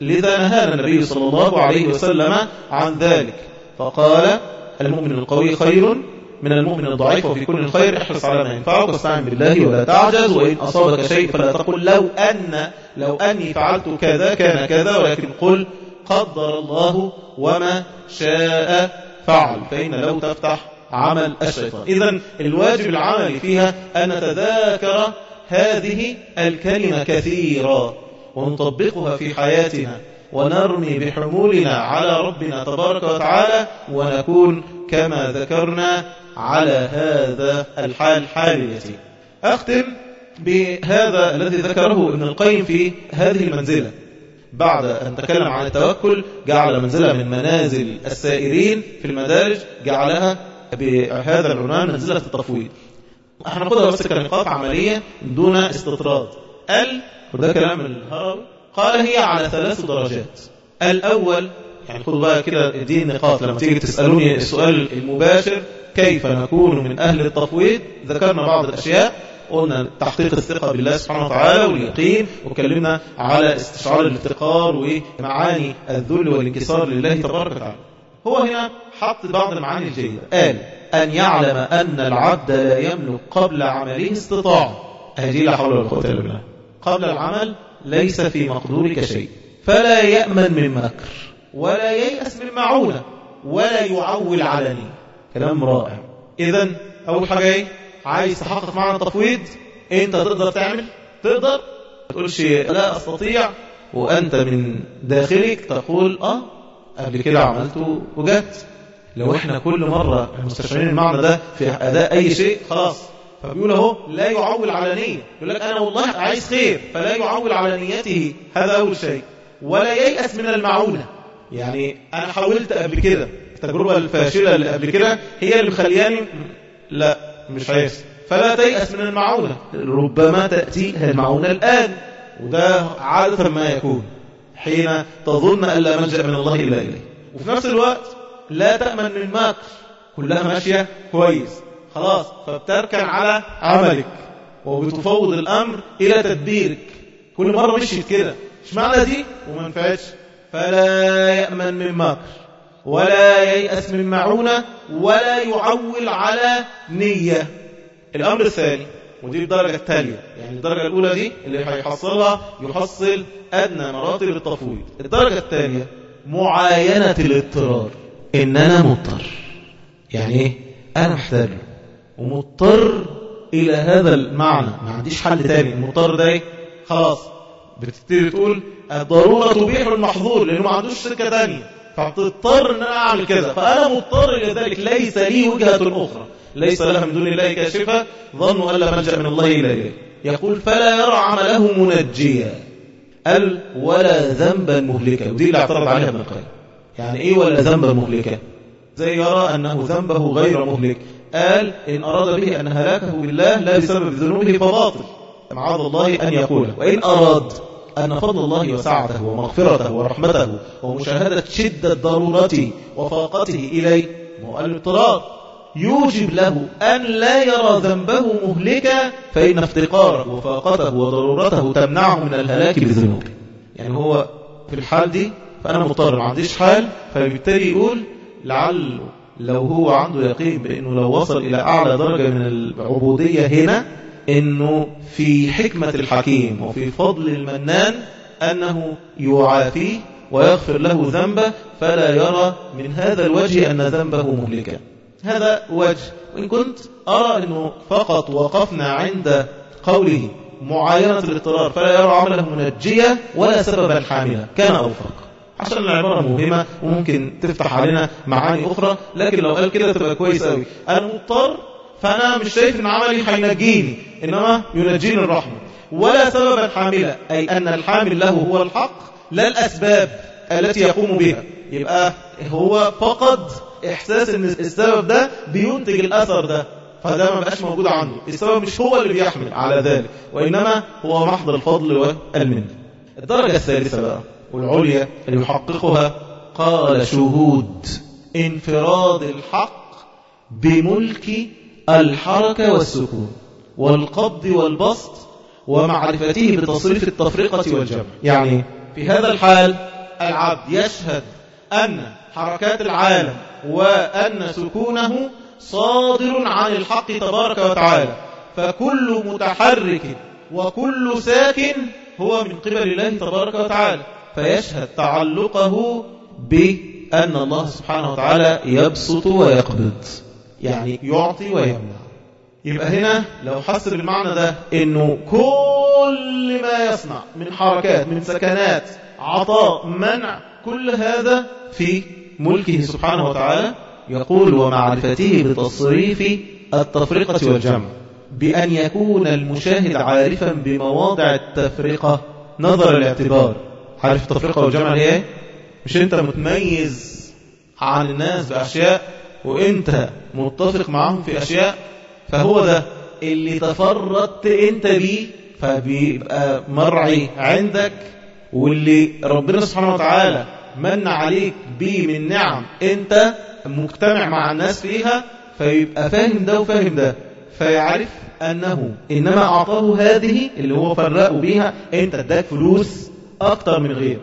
لذا نهانا النبي صلى الله عليه وسلم عن ذلك. فقال المؤمن القوي خير من المؤمن الضعيف وفي كل خير احرص على ما ينفعك واستعن بالله ولا تعجز وإن أصابك شيء فلا تقل لو أن لو أني فعلت كذا كان كذا ولكن قل قدر الله وما شاء فعل فإن لو تفتح عمل الشيطان. إذا الواجب العملي فيها أن نتذاكر هذه الكلمة كثيرا ونطبقها في حياتنا ونرمي بحمولنا على ربنا تبارك وتعالى ونكون كما ذكرنا على هذا الحال حاليتي أختم بهذا الذي ذكره ابن القيم في هذه المنزلة. بعد أن تكلم عن التوكل جعل منزلة من منازل السائرين في المدارج جعلها بهذا العنوان منزلة التفويض إحنا ناخدها بس كنقاط عملية دون استطراد. ال وده كلام الهروي قال هي على ثلاث درجات. الأول يعني خدوا بقى كده دي النقاط لما تيجي تسألوني السؤال المباشر كيف نكون من أهل التفويض ذكرنا بعض الأشياء قلنا تحقيق الثقة بالله سبحانه وتعالى واليقين وكلمنا على استشعار الافتقار ومعاني الذل والانكسار لله تبارك وتعالى. هو هنا حط بعض المعاني الجيدة. قال أن يعلم أن العبد لا يملك قبل عمله استطاعة. هذه لا حول ولا قوة إلا بالله. قبل العمل ليس في مقدورك شيء. فلا يأمن من مكر ولا ييأس من معونة ولا يعول علني. كلام رائع. إذا أول حاجة إيه؟ عايز تحقق معنى التفويض؟ أنت تقدر تعمل؟ تقدر. تقولش لا أستطيع وأنت من داخلك تقول آه قبل كده عملته وجت. لو إحنا كل مرة مستشعرين المعنى ده في أداء أي شيء خلاص. فبيقول اهو لا يعول على نية يقول لك أنا والله عايز خير فلا يعول على نيته هذا أول شيء. ولا ييأس من المعونة. يعني أنا حاولت قبل كده. التجربة الفاشلة اللي قبل كده هي اللي مخلياني لا مش عايز. فلا تيأس من المعونة. ربما تأتي المعونة الآن. وده عادة ما يكون. حين تظن أن لا ملجأ من الله إلا إليه. وفي نفس الوقت لا تأمن من مكر كلها ماشية كويس. خلاص فبتركن على عملك. وبتفوض الأمر إلى تدبيرك. كل مرة مشيت كده. مش معنى دي؟ وما نفعتش فلا يأمن من مكر ولا ييأس من معونة ولا يعول على نية. الأمر الثاني ودي الدرجة التالية. يعني الدرجة الأولى دي اللي هيحصلها يحصل أدنى مراتب التفويض. الدرجة الثانية معاينة الاضطرار. إن أنا مضطر. يعني إيه؟ أنا محتاج. ومضطر إلى هذا المعنى. ما عنديش حل تاني. المضطر ده إيه؟ خلاص. بتبتدي تقول الضرورة تبيح المحظور لأنه ما عندوش سكة تانية. فبتضطر إن أنا أعمل كذا. فأنا مضطر إلى ذلك. ليس لي وجهة أخرى. ليس لها من دون الله كاشفة ظنوا ألا ملجأ من الله إليه. يقول فلا يرى عمله منجيا. قال ولا ذنبا مهلكا. ودي اللي اعترض عليها ابن القيم. يعني إيه ولا ذنبا مهلكا؟ زي يرى أنه ذنبه غير مهلك. قال إن أراد به أن هلاكه بالله لا بسبب ذنوبه فباطل. معاذ الله أن يقول. وإن أراد أن فضل الله وسعته ومغفرته ورحمته ومشاهدة شدة ضرورته وفاقته إليه هو الاضطرار يوجب له أن لا يرى ذنبه مهلكا فإن افتقاره وفاقته وضرورته تمنعه من الهلاك بذنوبه يعني هو في الحال دي فأنا مضطر ما عنديش حال فبالتالي يقول لعل لو هو عنده يقين بأنه لو وصل إلى أعلى درجة من العبودية هنا أنه في حكمة الحكيم وفي فضل المنان أنه يعافيه ويغفر له ذنبه فلا يرى من هذا الوجه أن ذنبه مهلكا. هذا وجه. وإن كنت أرى أنه فقط وقفنا عند قوله معاينة الاضطرار فلا يرى عمله منجية ولا سببا حاملا. كان أوفق عشان العبارة مهمة وممكن تفتح علينا معاني أخرى لكن لو قال كده تبقى كويس قوي أنا مضطر فأنا مش شايف إن عملي هينجيني إنما ينجيني الرحمة. ولا سببا حاملا أي أن الحامل له هو الحق لا الأسباب التي يقوم بها. يبقى هو فقد إحساس أن السبب ده بينتج الأثر ده. فده ما بقاش موجود عنده. السبب مش هو اللي بيحمل على ذلك وإنما هو محض الفضل والمن. الدرجة الثالثة بقى والعليا اللي يحققها قال شهود انفراد الحق بملك الحركة والسكون والقبض والبسط ومعرفته بتصريف التفرقة والجمع. يعني في هذا الحال العبد يشهد أن حركات العالم وأن سكونه صادر عن الحق تبارك وتعالى. فكل متحرك وكل ساكن هو من قبل الله تبارك وتعالى. فيشهد تعلقه بأن الله سبحانه وتعالى يبسط ويقبض. يعني يعطي ويمنع. يبقى هنا لو حس بالمعنى ده إنه كل ما يصنع من حركات من سكنات عطاء منع كل هذا في ملكه سبحانه وتعالى يقول ومعرفته بتصريف التفرقة والجمع بأن يكون المشاهد عارفا بمواضع التفرقة نظر الاعتبار عارف التفرقة والجمع إيه؟ مش أنت متميز عن الناس بأشياء وأنت متفق معهم في أشياء فهو ده اللي تفردت أنت بيه فبيبقى مرعي عندك واللي ربنا سبحانه وتعالى من عليك بيه من نعم انت مجتمع مع الناس فيها فيبقى فاهم ده وفاهم ده فيعرف أنه إنما أعطاه هذه اللي هو فرقه بيها أنت اداك فلوس أكتر من غيره.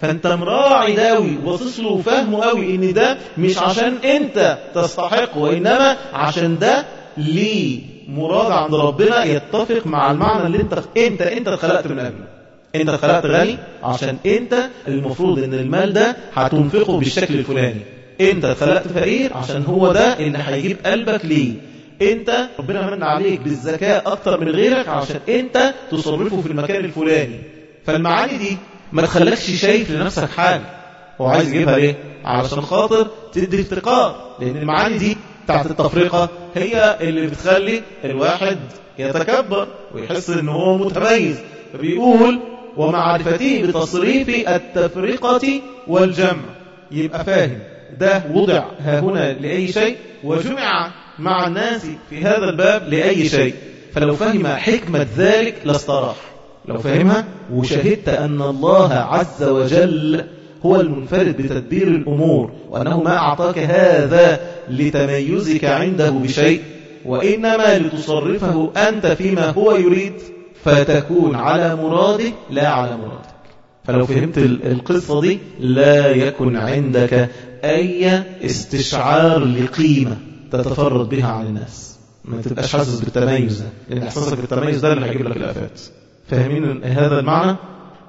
فأنت مراعي داوي وباصص له وفاهمه قوي إن ده مش عشان أنت تستحق وإنما عشان ده ليه مراد عند ربنا يتفق مع المعنى اللي انت انت انت اتخلقت من قبله أنت اتخلقت غني عشان أنت المفروض إن المال ده هتنفقه بالشكل الفلاني. أنت اتخلقت فقير عشان هو ده اللي هيجيب قلبك ليه. أنت ربنا من عليك بالذكاء أكتر من غيرك عشان أنت تصرفه في المكان الفلاني. فالمعاني دي ما تخلكش شايف لنفسك حاجة. هو عايز يجيبها ليه؟ علشان خاطر تدي افتقار. لأن المعاني دي بتاعت التفرقة هي اللي بتخلي الواحد يتكبر ويحس إن هو متميز. فبيقول ومعرفته بتصريف التفرقة والجمع. يبقى فاهم. ده وضع. هنا لأي شيء. وجمع مع الناس في هذا الباب لأي شيء. فلو فهم حكمة ذلك لاستراح. لو فهمها وشهدت أن الله عز وجل هو المنفرد بتدبير الأمور وأنه ما أعطاك هذا لتميزك عنده بشيء وإنما لتصرفه أنت فيما هو يريد. فتكون على مراده لا على مرادك. فلو فهمت القصة دي لا يكن عندك أي استشعار لقيمة تتفرد بها عن الناس. ما تبقاش حاسس بالتميز ده لأن إحساسك بالتميز ده اللي هيجيب لك الآفات. فاهمين هذا المعنى؟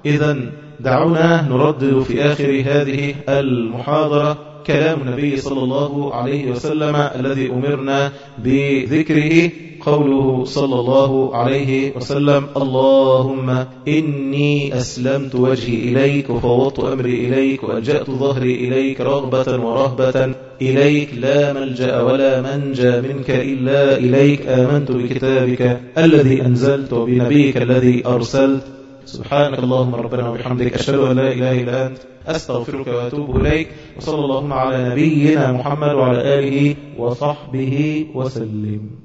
إذا دعونا نردد في آخر هذه المحاضرة كلام النبي صلى الله عليه وسلم الذي أمرنا بذكره. قوله صلى الله عليه وسلم اللهم إني أسلمت وجهي إليك وفوضت أمري إليك وألجأت ظهري إليك رغبة ورهبة إليك لا ملجأ ولا منجى منك إلا إليك آمنت بكتابك الذي أنزلت وبنبيك الذي أرسلت. سبحانك اللهم ربنا وبحمدك أشهد أن لا إله إلا أنت أستغفرك وأتوب إليك وصلى اللهم على نبينا محمد وعلى آله وصحبه وسلم.